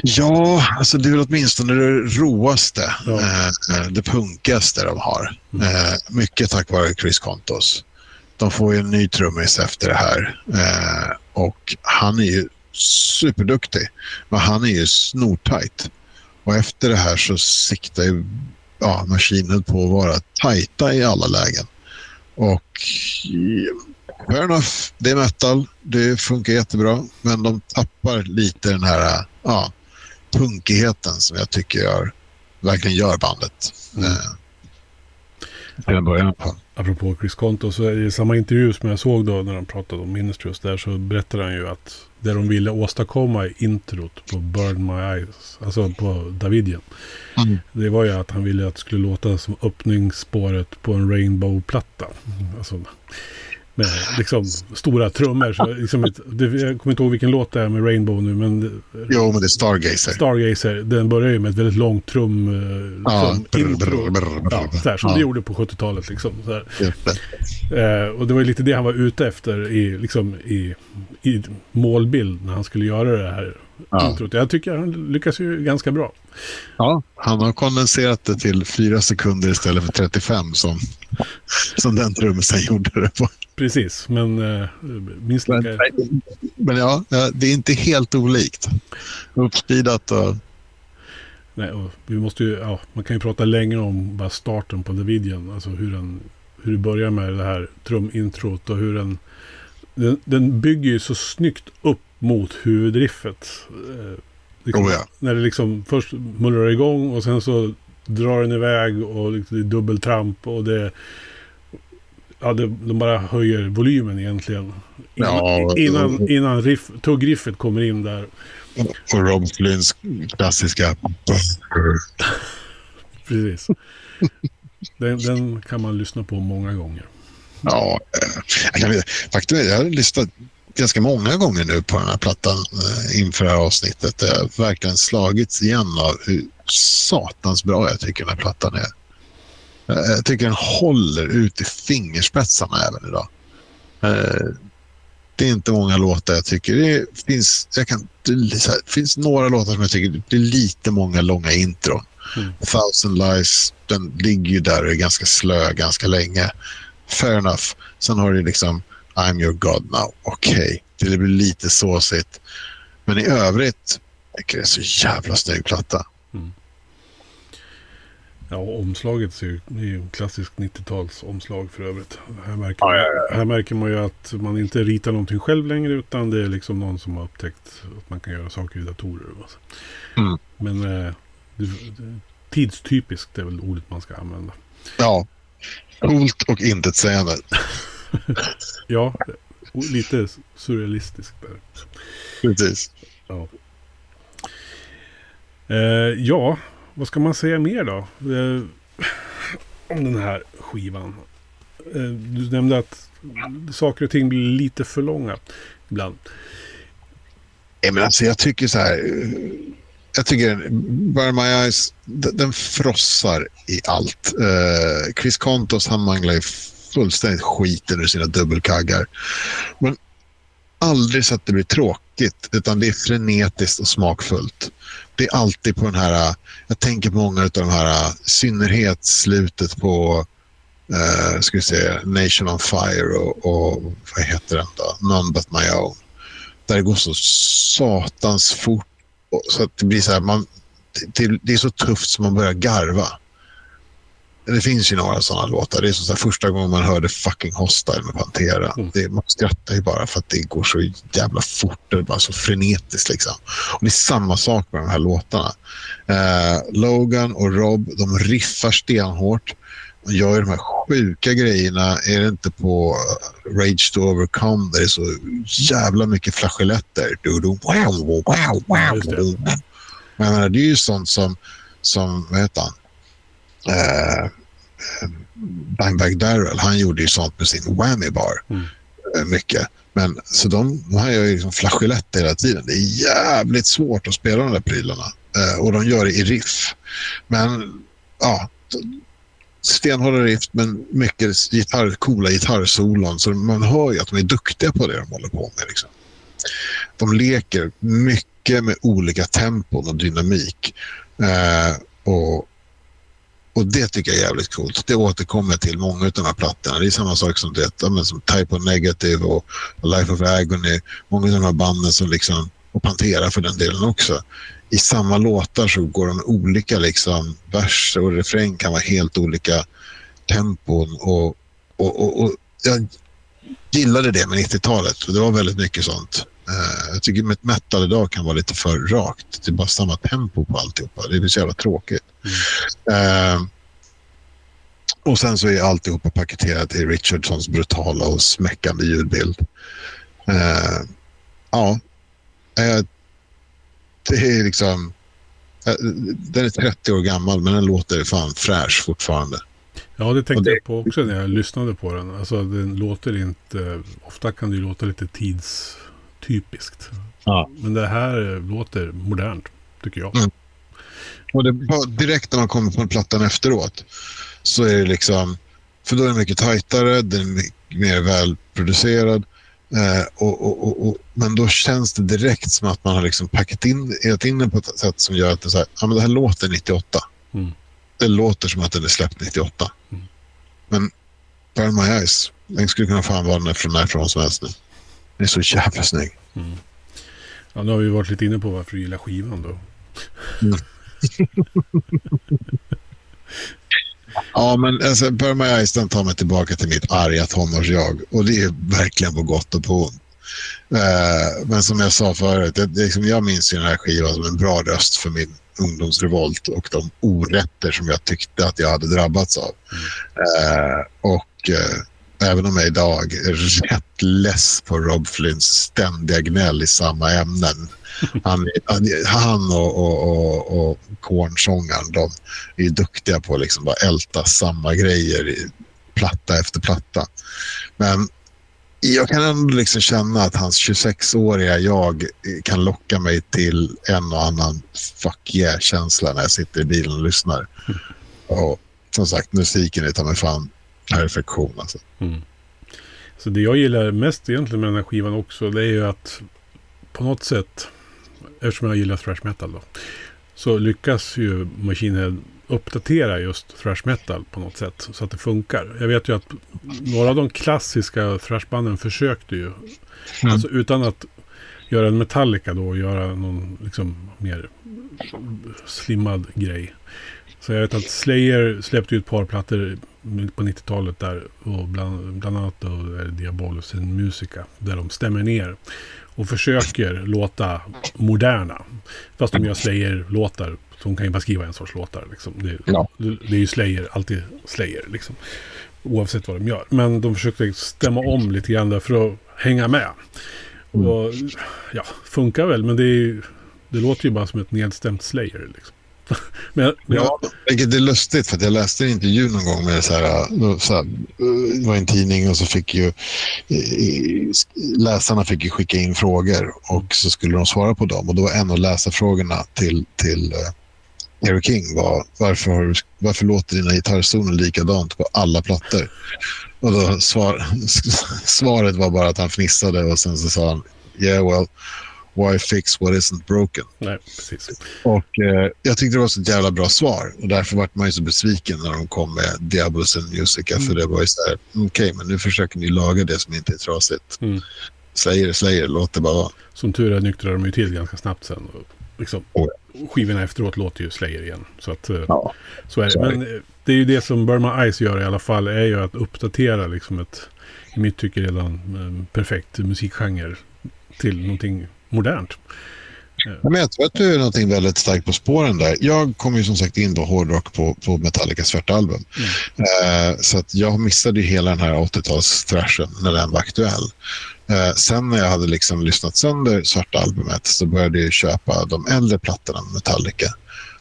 S2: Ja, alltså det är väl åtminstone det roaste,
S1: Ja.
S2: eh, det punkigaste de har.
S1: Mm.
S2: Eh, mycket tack vare Chris Kontos. De får ju en ny trummis efter det här eh, och han är ju superduktig, men han är ju snortajt. Och efter det här så siktar ju ja, maskinen på att vara tajta i alla lägen. Och eh, fair enough, det är metal, det funkar jättebra, men de tappar lite den här ja, punkigheten som jag tycker gör, verkligen gör bandet.
S1: Mm.
S2: Eh, till en början.
S1: Apropå Chris Conto så i samma intervju som jag såg då när de pratade om Ministries där så berättade han ju att det de ville åstadkomma i introt på Burn My Eyes, alltså på Davidian.
S2: Mm.
S1: Det var ju att han ville att det skulle låta som öppningsspåret på en Rainbow-platta. Alltså, med liksom stora trummor. Så liksom ett, det, jag kommer inte ihåg vilken låt det är med Rainbow nu, men
S2: Jo, men det är Stargazer.
S1: Stargazer, den börjar ju med ett väldigt långt trum, eh,
S2: Ja,
S1: intro.
S2: brr, brr, brr,
S1: Ja, så här, som
S2: Ja.
S1: det gjorde på 70-talet. Liksom. Eh, och det var ju lite det han var ute efter i, liksom, i, i målbild när han skulle göra det här
S2: Ja.
S1: introt. Jag tycker han lyckas ju ganska bra.
S2: Ja, han har kondenserat det till fyra sekunder istället för 35 som, som den trummisen gjorde det på.
S1: Precis, men eh, minst
S2: Men,
S1: lika...
S2: men ja, ja, det är inte helt olikt. Uppspeedat och...
S1: Nej, och vi måste ju, ja, man kan ju prata länge om bara starten på Davidian. Alltså hur den, hur det börjar med det här trumintrot och hur den, den... Den bygger ju så snyggt upp mot huvudriffet. Eh, liksom,
S2: Oh ja.
S1: När det liksom först mullrar igång och sen så drar den iväg och liksom det är dubbeltramp och det... Ja, de bara höjer volymen egentligen. Innan,
S2: Ja,
S1: innan, innan riff, tuggriffet kommer in där.
S2: Och Rob Flynns klassiska...
S1: Precis. Den, den kan man lyssna på många gånger.
S2: Ja, eh, jag faktum är jag har lyssnat ganska många gånger nu på den här plattan eh, inför det här avsnittet. Det har verkligen slagits igen av hur satans bra jag tycker den här plattan är. Eh, Jag tycker den håller ut i fingerspetsarna även idag. Eh, Det är inte många låtar jag tycker. Det finns, jag kan, det finns några låtar som jag tycker det är lite många långa intron.
S1: Mm.
S2: Thousand Lies, den ligger ju där och är ganska slö ganska länge. Fair enough. Sen har du liksom I'm your God now. Okej, det blir lite såsigt. Men i övrigt jag tycker det är så jävla snygg platta.
S1: Ja, omslaget ser ju, det är ju en klassisk 90-tals omslag för övrigt. Här märker,
S2: Ja, ja,
S1: här märker man ju att man inte ritar någonting själv längre utan det är liksom någon som har upptäckt att man kan göra saker i datorer.
S2: Mm.
S1: Men eh, tidstypiskt är väl ordet man ska använda.
S2: Ja, coolt och intetsägande.
S1: Ja, lite surrealistiskt där.
S2: Precis.
S1: Ja. Eh, ja, vad ska man säga mer då? Eh, om den här skivan. Eh, du nämnde att saker och ting blir lite för långa ibland.
S2: Ja, men alltså, jag tycker så här. Eh, jag tycker Burn My Eyes, den, den frossar i allt. Eh, Chris Kontos, han manglar ju fullständigt skiten ur sina dubbelkaggar. Men aldrig så att det blir tråkigt, utan det är frenetiskt och smakfullt. Det är alltid på den här, jag tänker på många av de här, eh, i synnerhet slutet på eh, ska vi se, Nation on Fire och, och vad heter den då? None but my own. Där det går så satans fort. Så att det blir så här, man, det, det är så tufft som man börjar garva. Det finns ju några sådana låtar. Det är som första gången man hörde fucking Hostile med Pantera. Mm. Det, man skrattar ju bara för att det går så jävla fort. Det är bara så frenetiskt. Liksom. Och det är samma sak med de här låtarna. Eh, Logan och Rob, de riffar stenhårt. De gör de här sjuka grejerna. Är det inte på uh, Rage to Overcome där det är så jävla mycket flageoletter. Wow, wow, wow, wow. Men det är ju sånt som, som vad heter han? Uh, Bang Bang Darrell, han gjorde ju sånt med sin whammy bar. Mm. Eh, mycket. Men så de, han gör ju liksom flageoletter hela tiden. Det är jävligt svårt att spela de där prylarna. Uh, och de gör det i riff. Men ja, stenhårda riff men mycket gitarr, coola gitarrsolon. Så man hör ju att de är duktiga på det de håller på med. Liksom. De leker mycket med olika tempon och dynamik. Uh, och och det tycker jag är jävligt coolt. Det återkommer jag till många av de här plattorna. Det är samma sak som, det, som Type of Negative och, Life of Agony. Många av de här banden som liksom, och Pantera för den delen också. I samma låtar så går de olika liksom, vers och refräng kan vara helt olika tempon. Och, och, och, och jag gillade det med 90-talet. Det var väldigt mycket sånt. Uh, jag tycker att metal idag kan vara lite för rakt. Det är bara samma tempo på alltihopa. Det är så jävla tråkigt. Mm. Uh, och sen så är alltihopa paketerat i Richardsons brutala och smäckande ljudbild. Uh, ja, det är liksom... Den är 30 år gammal men den låter fan fräsch fortfarande.
S1: Ja, det tänkte det... jag på också när jag lyssnade på den. Alltså den låter inte... Ofta kan det ju låta lite tids typiskt. Ja. Men det här låter modernt, tycker jag. Mm.
S2: Och det, direkt när man kommer på plattan efteråt så är det liksom... För då är den mycket tajtare, den är mer välproducerad. Eh, och, och, och, men då känns det direkt som att man har liksom packat in, in den på ett sätt som gör att det, så här, ja, men det här låter 98. Mm. Det låter som att den är släppt 98. Mm. Men Burn My Eyes, den skulle kunna vara den från närifrån som helst nu. Den är så jävla snygg. Mm.
S1: Ja, nu har vi varit lite inne på varför du gillar skivan då. Mm.
S2: ja, men alltså, Burma Ice tar mig tillbaka till mitt arga tonårsjag. Och det är verkligen på gott och på ont. Uh, men som jag sa förut, det, det, liksom, jag minns ju den här skivan som en bra röst för min ungdomsrevolt och de orätter som jag tyckte att jag hade drabbats av. Mm. Uh, och uh, även om jag idag är rätt less på Rob Flynns ständiga gnäll i samma ämnen. Han, han och, och, och, och Kornsångaren, de är duktiga på att liksom bara älta samma grejer i platta efter platta. Men jag kan ändå liksom känna att hans 26-åriga jag kan locka mig till en och annan fuck yeah-känsla när jag sitter i bilen och lyssnar. Och som sagt, musiken är ta mig fan perfektion. Alltså. Mm.
S1: Så det jag gillar mest egentligen med den här skivan också, det är ju att på något sätt, eftersom jag gillar thrash metal då, så lyckas ju Machine Head uppdatera just thrash metal på något sätt så att det funkar. Jag vet ju att några av de klassiska thrashbanden försökte ju, mm. alltså utan att göra en Metallica då och göra någon liksom mer slimmad grej. Så jag vet att Slayer släppte ju ett par plattor på 90-talet där. Och bland, bland annat då är det Diabolus in Musica. Där de stämmer ner. Och försöker låta moderna. Fast de gör Slayer-låtar. Så de kan ju bara skriva en sorts låtar. Liksom. Det, ja. det, är ju Slayer, alltid Slayer. Liksom. Oavsett vad de gör. Men de försökte stämma om lite grann där för att hänga med. Mm. Och ja, funkar väl. Men det, är, det låter ju bara som ett nedstämt Slayer. Liksom. men, men
S2: Ja, vilket är lustigt för att jag läste en intervju någon gång med så här, så här, det var en tidning och så fick ju läsarna fick ju skicka in frågor och så skulle de svara på dem och då var en av läsarfrågorna till, till eh, Eric King var varför, varför låter dina gitarrstoner likadant på alla plattor? Och då svar, svaret var bara att han fnissade och sen så sa han yeah well why fix what isn't broken?
S1: nej, precis.
S2: Och eh, jag tyckte det var så ett jävla bra svar och därför var man ju så besviken när de kom med Diablos and Musica
S1: Mm.
S2: för det var ju så här, okej men nu försöker ni laga det som inte är trasigt.
S1: Mm.
S2: Slayer, Slayer, låt det bara vara.
S1: Som tur är nyktrade de ju till ganska snabbt sen. Och liksom,
S2: Oh,
S1: skivorna efteråt låter ju Slayer igen. Så att... eh,
S2: Ja.
S1: Så är det.
S2: Det.
S1: Men eh, det är ju det som Burma Ice gör i alla fall. är ju att uppdatera liksom ett, i mitt tycke redan eh, perfekt musikgenre till någonting modernt.
S2: Men jag tror att du är någonting väldigt starkt på spåren där. Jag kom ju som sagt in på hårdrock på, på Metallicas svarta album. Eh, så jag missade ju hela den här 80-tals-thrashen när den var aktuell. Eh, sen när jag hade liksom lyssnat sönder svarta albumet så började jag köpa de äldre plattorna med Metallica.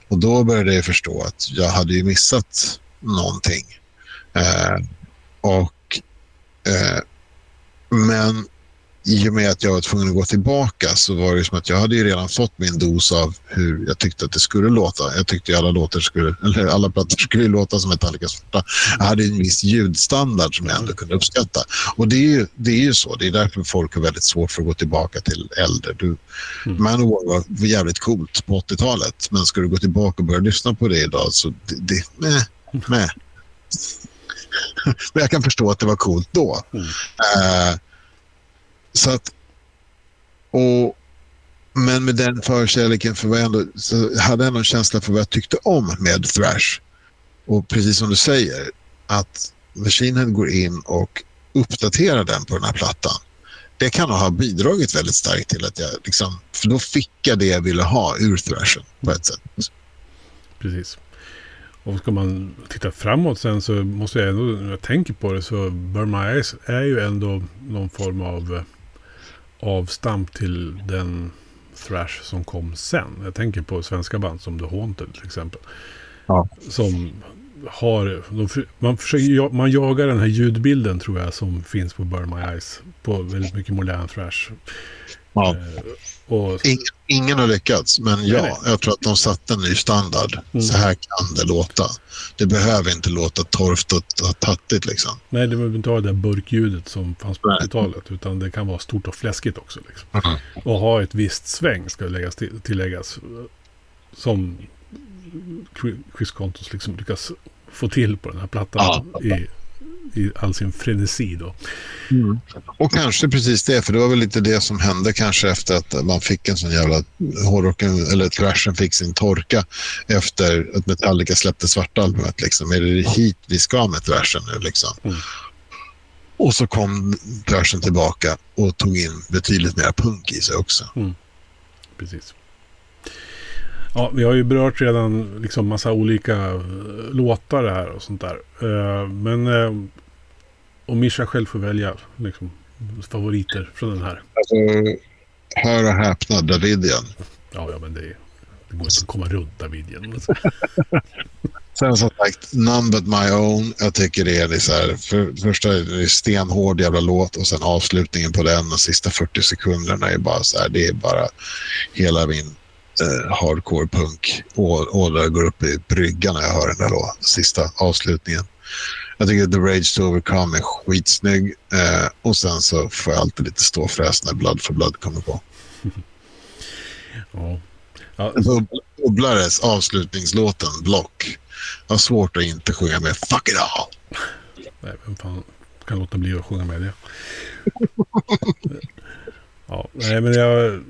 S2: Och då började jag förstå att jag hade ju missat någonting. Eh, och, eh, men i och med att jag var tvungen att gå tillbaka så var det som att jag hade ju redan fått min dos av hur jag tyckte att det skulle låta. Jag tyckte ju alla, låtar skulle, eller alla plattor skulle låta som Metallicas svarta. Jag hade en viss ljudstandard som jag ändå kunde uppskatta. Och det är ju, det är ju så. Det är därför folk har väldigt svårt för att gå tillbaka till äldre. Du,
S1: Mm.
S2: Manowar var jävligt coolt på 80-talet. Men ska du gå tillbaka och börja lyssna på det idag så det, det nej, nej. Men jag kan förstå att det var coolt då.
S1: Mm.
S2: Eh, så att, och, men med den förkärleken för vad jag ändå, så hade jag ändå en känsla för vad jag tyckte om med thrash. Och precis som du säger, att Machine Head går in och uppdaterar den på den här plattan. Det kan ha bidragit väldigt starkt till att jag liksom, för då fick jag det jag ville ha ur thrashen på ett sätt.
S1: Precis. Och ska man titta framåt sen så måste jag ändå, när jag tänker på det, så Burma Eyes är ju ändå någon form av eh, avstamp till den thrash som kom sen. Jag tänker på svenska band som The Haunted till exempel.
S2: Ja.
S1: Som har, de, man, försöker, man jagar den här ljudbilden tror jag som finns på Burma Ice. På väldigt mycket modern thrash.
S2: Ja.
S1: Eh, och,
S2: Ingen, ingen har lyckats, men ja,
S1: nej.
S2: jag tror att de satte en ny standard.
S1: Mm.
S2: Så här kan det låta. Det behöver inte låta torrt och t- tattigt liksom.
S1: Nej, det behöver inte ha det där burkljudet som fanns på
S2: Nej.
S1: 80-talet. Utan det kan vara stort och fläskigt också. Liksom.
S2: Mhm.
S1: Och ha ett visst sväng ska läggas till, tilläggas. Som Chris- Contos liksom lyckas få till på den här plattan.
S2: Ja.
S1: I, I all sin frenesi då.
S2: Och kanske precis det, för det var väl lite det som hände kanske efter att man fick en sån jävla hårdrocken, eller thrashen fick sin torka efter att Metallica släppte svarta albumet. Liksom. Är det hit vi ska med thrashen nu liksom?
S1: Mm.
S2: Och så kom thrashen tillbaka och tog in betydligt mer punk i sig också.
S1: Precis. Ja, vi har ju berört redan liksom massa olika eh, låtar här och sånt där. Eh, men eh, om Mischa själv får välja liksom, favoriter från den här.
S2: Alltså, hör och häpna, Davidian.
S1: Ja, ja men det, det går inte att komma runt Davidian.
S2: Sen som sagt, None But My Own. Jag tycker det är, så här, för, första är det stenhård jävla låt och sen avslutningen på den de sista 40 sekunderna är bara så här, det är bara hela min eh, hardcore punk och, där går upp i bryggan när jag hör den där låten, sista avslutningen. Jag tycker The Rage to Overcome är skitsnygg eh, och sen så får jag alltid lite ståfräs när Blood for Blood kommer på.
S1: Ja. Ja,
S2: Bubblares avslutningslåten Block. Jag har svårt att inte sjunga med Fuck it all.
S1: nej, vem fan kan låta bli att sjunga med det? Ja, nej men jag...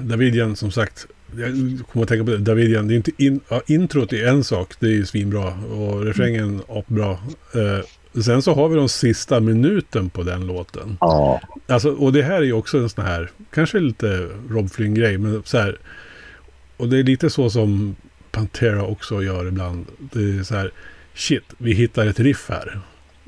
S1: Davidian som sagt. Jag kommer att tänka på det. Davidian, det är inte in, ja, introt är en sak. Det är ju svinbra. Och refrängen apbra. Eh, sen så har vi de sista minuten på den låten.
S2: Ja.
S1: Alltså, och det här är ju också en sån här, kanske lite Rob Flynn-grej, men så här. Och det är lite så som Pantera också gör ibland. Det är så här, shit, vi hittar ett riff här.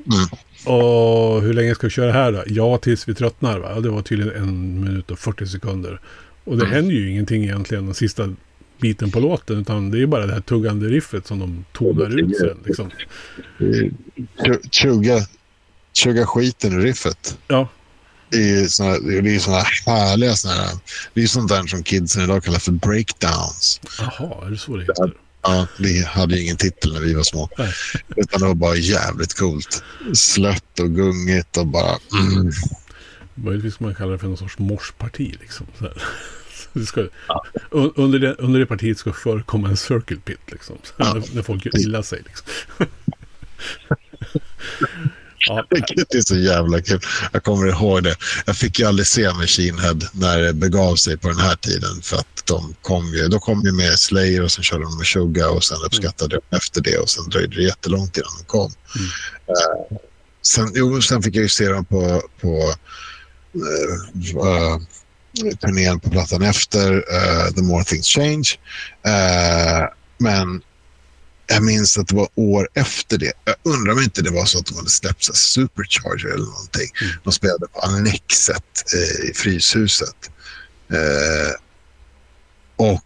S2: Mm.
S1: Och hur länge ska vi köra här då? Ja, tills vi tröttnar va? Ja, det var tydligen en minut och 40 sekunder. Och det
S2: Mm.
S1: händer ju ingenting egentligen de sista biten på låten. Utan det är bara det här tuggande riffet som de tonar ut sen. Liksom.
S2: Tju- Tjugga, tjugga skiten ur riffet.
S1: Ja,
S2: Det är såna, det är såna härliga såna här, Det är sånt där som kidsen idag kallar för breakdowns.
S1: jaha, är det så det heter?
S2: Ja, vi hade ju ingen titel när vi var små.
S1: Nej.
S2: Utan det var bara jävligt coolt. Slött och gungigt och bara... Mm.
S1: Möjligtvis ska man kalla det för någon sorts morsparti. Liksom. Så Det ska, un- under, det, under det partiet ska förekomma en circle pit. Liksom.
S2: Ja.
S1: när, när folk gör illa sig. Liksom. ja,
S2: Det är så jävla kul. Jag kommer ihåg det. Jag fick ju aldrig se Machine Head när det begav sig på den här tiden. För att de kom ju, de kom ju med Slayer och sen körde de med Suga och sen uppskattade de efter det och sen dröjde det jättelångt innan de kom.
S1: Mm.
S2: Eh, sen, jo, sen fick jag ju se dem på, på uh, uh, turnén på plattan efter eh, The More Things Change. Eh, men jag minns att det var år efter det. Jag undrar om inte det var så att de hade släppt Supercharger eller någonting.
S1: Mm.
S2: De spelade på Annexet eh, i Fryshuset. Eh, och...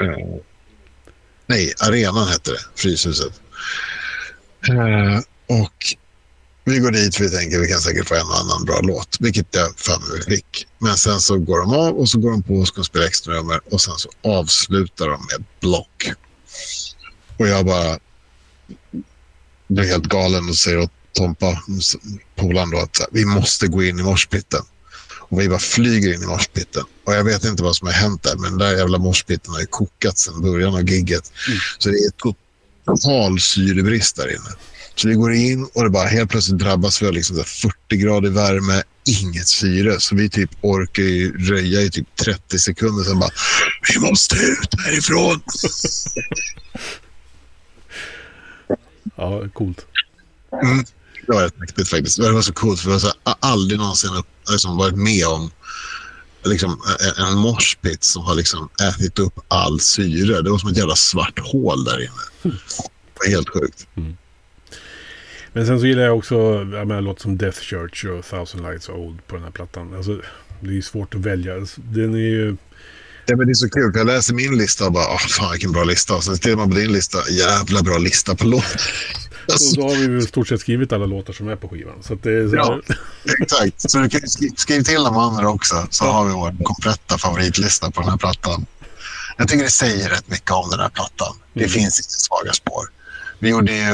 S2: Eh, nej, Arenan hette det. Fryshuset. Eh, och vi går dit vi tänker vi kan säkert få en och annan bra låt, vilket jag fan vi fick. Men sen så går de av och så går de på och ska spela extra nummer och sen så avslutar de med ett block. Och jag bara blir helt galen och säger åt Tompa, polaren då, att här, vi måste gå in i morspitten. Och vi bara flyger in i morspitten. Och jag vet inte vad som har hänt där, men den där jävla morspitten har ju kokat sedan början av gigget.
S1: Mm.
S2: Så det är total syrebrist där inne. Så vi går in och det bara helt plötsligt drabbas vi av liksom så här 40 grader värme, inget syre. Så vi typ orkar röja i typ 30 sekunder. Sen bara, vi måste ut härifrån.
S1: ja, coolt.
S2: Mm. Det var rätt mäktigt faktiskt. Det var så coolt för jag har aldrig någonsin liksom, varit med om liksom, en, morspit som har liksom ätit upp all syre. Det var som ett jävla svart hål där inne. Det var helt sjukt.
S1: Men sen så gillar jag också jag menar, låtar som Death Church och Thousand Lights Old på den här plattan. Alltså, det är ju svårt att välja. Alltså, Den är ju...
S2: Ja, men det är så kul, jag läser min lista och bara, åh, fan vilken bra lista. Och sen tittar man på din lista, jävla bra lista på låt.
S1: Så
S2: Alltså,
S1: då har vi i stort sett skrivit alla låtar som är på skivan. Så det är så
S2: Ja. exakt. Så du kan skriva till de andra också, så har vi vår kompletta favoritlista på den här plattan. Jag tycker det säger rätt mycket om den här plattan. Det
S1: Mm.
S2: finns inte svaga spår. Vi gjorde ju...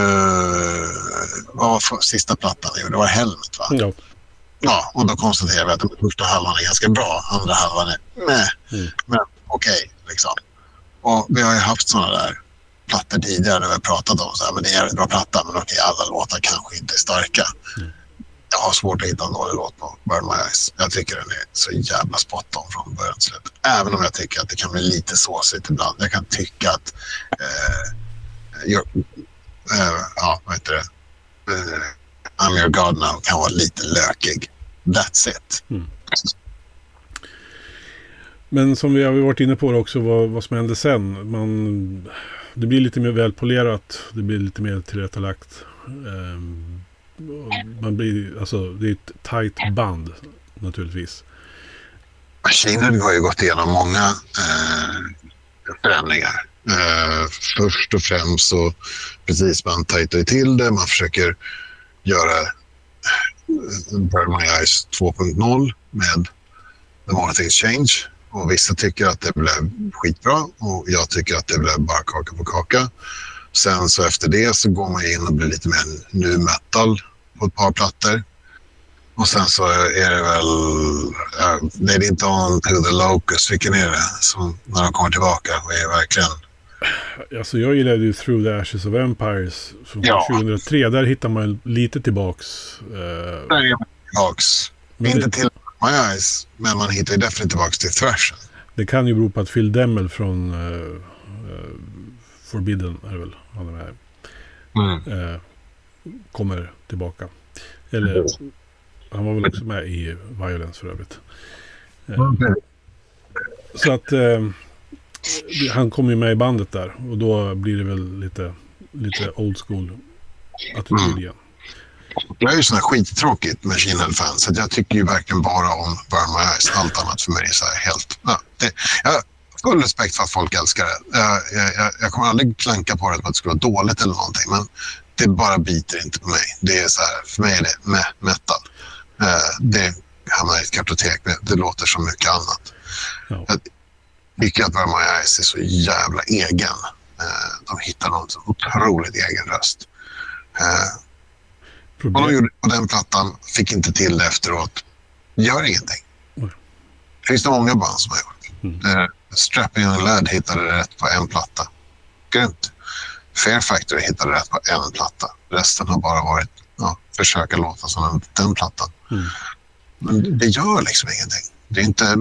S2: Vad var för, sista plattan vi gjorde? Det var Helmet, va?
S1: ja.
S2: Ja, och då konstaterade vi att den första halvan är ganska bra, andra halvan är meh,
S1: Mm.
S2: men okej. liksom. Och vi har ju haft sådana där plattor tidigare där vi har pratat om så här, men det är en jävligt bra platta, men okej, alla låtar kanske inte är starka.
S1: Mm.
S2: Jag har svårt att hitta en dålig låt på Burn My Eyes. Jag tycker den är så jävla spot on från början till slut. Även om jag tycker att det kan bli lite såsigt ibland. Jag kan tycka att eh, ja, vad heter det? Eh, I'm your God now kan vara lite lökig. That's it.
S1: Men som vi har varit inne på också, vad, vad som hände sen. Man, det blir lite mer välpolerat. Det blir lite mer tillrättalagt. Och man blir, alltså, det är ett tight band naturligtvis.
S2: Head har ju gått igenom många eh, förändringar. Eh, först och främst så precis man tajtar ju till det. Man försöker göra eh, Burn My Eyes 2.0 med The More Exchange. Change. Och vissa tycker att det blev skitbra och jag tycker att det blev bara kaka på kaka. Sen så efter det så går man in och blir lite mer nu metal på ett par plattor. Och sen så är det väl... Nej, det är inte On to the Locust. Vilken är det som när de kommer tillbaka och är verkligen...
S1: Alltså jag gillade ju Through the Ashes of Empires från
S2: Ja.
S1: 2003. Där hittar man lite tillbaks. Eh,
S2: Där är man tillbaks.
S1: men
S2: Inte
S1: det,
S2: till My Eyes, men man hittar ju definitivt tillbaks till thrashen.
S1: det kan ju bero på att Phil Demmel från eh, eh, Forbidden är det väl, han är med,
S2: Mm.
S1: eh, kommer tillbaka. Eller han var väl också med i Violence för övrigt. Eh, Så att eh, han kom ju med i bandet där och då blir det väl lite, lite old school attityd
S2: Mm.
S1: igen.
S2: Jag är ju sån här skittråkigt Machine Head-fan, så jag tycker ju verkligen bara om Burn My Eyes. Allt annat för mig är så här helt... Ja, det, jag full respekt för att folk älskar det. Jag, jag, jag kommer aldrig klanka på det att det skulle vara dåligt eller någonting. Men det bara biter inte på mig. Det är så här, för mig är det me metal. Uh, det hamnar i ett kartotek. Det, det låter som mycket annat. Ja. Jag tycker att My Eyes är så jävla egen. Uh, de hittar någon så otroligt egen röst. Uh, Problem. Och de gjorde på den plattan, fick inte till det efteråt. Gör ingenting. Mm. Det finns det många band som har gjort. Mm. Uh, Strapping on Lad hittade rätt på en platta. Grymt. Fair Factory hittade rätt på en platta. Resten har bara varit ja, försöka låta som den plattan. Mm. Men det gör liksom ingenting. Det är inte...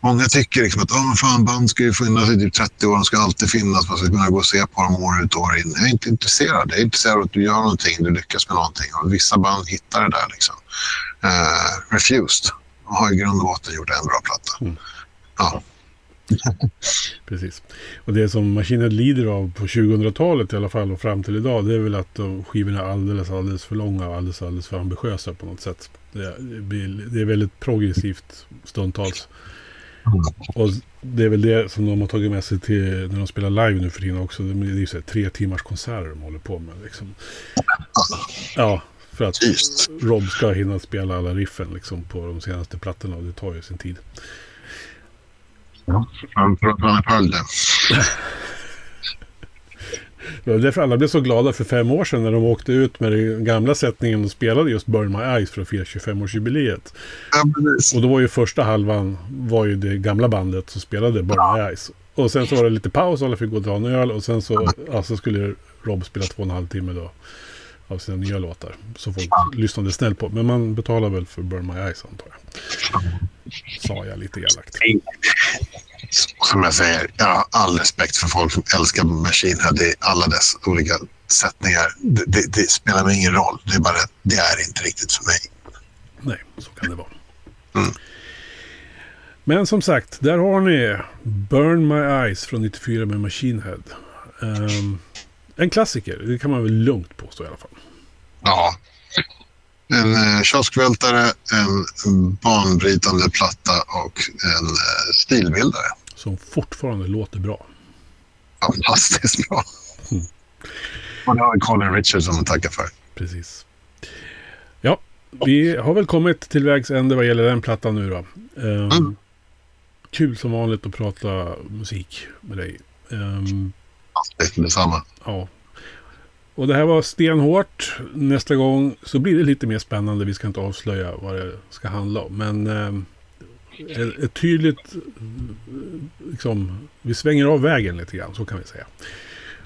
S2: Många tycker liksom att oh, fan, band ska ju finnas i typ 30 år, de ska alltid finnas, man ska kunna gå och se på dem år ut och år in. Jag är inte intresserad. Jag är intresserad av att du gör någonting, du lyckas med någonting. Och vissa band hittar det där. Liksom. Uh, Refused har i grund och botten gjort en bra platta. Mm. Ja.
S1: Precis. Och det som Machine lider av på 2000-talet i alla fall och fram till idag det är väl att de skivorna är alldeles, alldeles för långa och alldeles, alldeles för ambitiösa på något sätt. Det, det är väldigt progressivt stundtals. Och det är väl det som de har tagit med sig till när de spelar live nu för tiden också. Det är ju så här, tre timmars konserter de håller på med. Liksom. Ja, för att Rob ska hinna spela alla riffen liksom, på de senaste plattorna och det tar ju sin tid.
S2: Ja, han höll
S1: det. Var därför alla blev så glada för fem år sedan när de åkte ut med den gamla sättningen och spelade just Burn My Eyes för att fira 25-årsjubileet. Ja, och då var ju första halvan var ju det gamla bandet som spelade Burn ja. My Eyes. Och sen så var det lite paus, alla fick gå och dra en öl och sen så alltså skulle Rob spela två och en halv timme då av sina nya låtar. Som folk lyssnade snällt på. Men man betalar väl för Burn My Eyes antar jag. Sa jag lite elakt.
S2: Som jag säger, jag har all respekt för folk som älskar Machine Head i alla dess olika sättningar. Det, det, det, spelar mig ingen roll. Det är bara det är inte riktigt för mig.
S1: Nej, så kan det vara. Mm. Men som sagt, där har ni Burn My Eyes från 94 med Machine Head. Um, en klassiker, det kan man väl lugnt påstå i alla fall.
S2: Ja. En eh, kioskvältare, en banbrytande platta och en eh, stilbildare.
S1: Som fortfarande låter bra.
S2: Fantastiskt bra. Mm. Och det har Colin Richardson att tacka för.
S1: Precis. Ja, vi har väl kommit till vägs ände vad gäller den plattan nu då. Um, mm. Kul som vanligt att prata musik med dig. Um,
S2: Detsamma.
S1: Ja. Och det här var stenhårt. Nästa gång så blir det lite mer spännande. Vi ska inte avslöja vad det ska handla om. Men eh, ett tydligt... Liksom, vi svänger av vägen lite grann, så kan vi säga.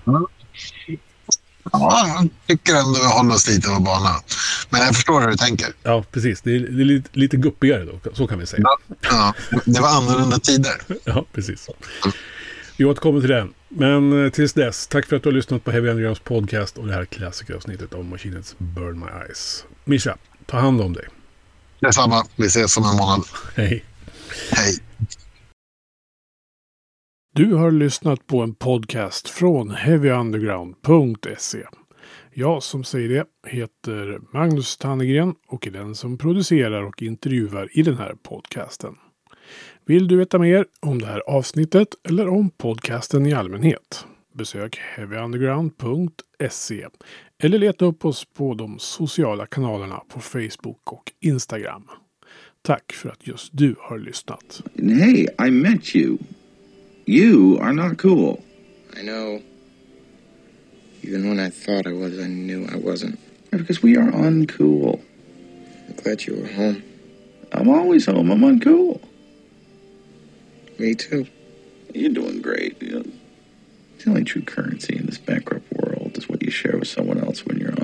S2: Mm. Ja, jag tycker ändå vi håller oss lite på banan. Men jag förstår hur du tänker.
S1: Ja, precis. Det är, det är lite, lite guppigare då, så kan vi säga.
S2: Ja, det var annorlunda tider.
S1: ja, precis. Vi återkommer till den. Men eh, tills dess, tack för att du har lyssnat på Heavy Undergrounds podcast och det här klassikeravsnittet av Machinets Burn My Eyes. Mischa, ta hand om dig.
S2: Detsamma. Vi ses om en månad.
S1: Hej.
S2: Hej.
S1: Du har lyssnat på en podcast från heavyunderground.se. Jag som säger det heter Magnus Tannegren och är den som producerar och intervjuar i den här podcasten. Vill du veta mer om det här avsnittet eller om podcasten i allmänhet? Besök heavyunderground.se eller leta upp oss på de sociala kanalerna på Facebook och Instagram. Tack för att just du har lyssnat.
S3: Hey, I met you. You are not cool.
S4: I know. Even when I thought I was, I knew I wasn't.
S3: Because we are uncool.
S4: I'm glad you were home.
S3: I'm always home. I'm uncool.
S4: Me too.
S3: You're doing great. You know, the only true currency in this bankrupt world is what you share with someone else when you're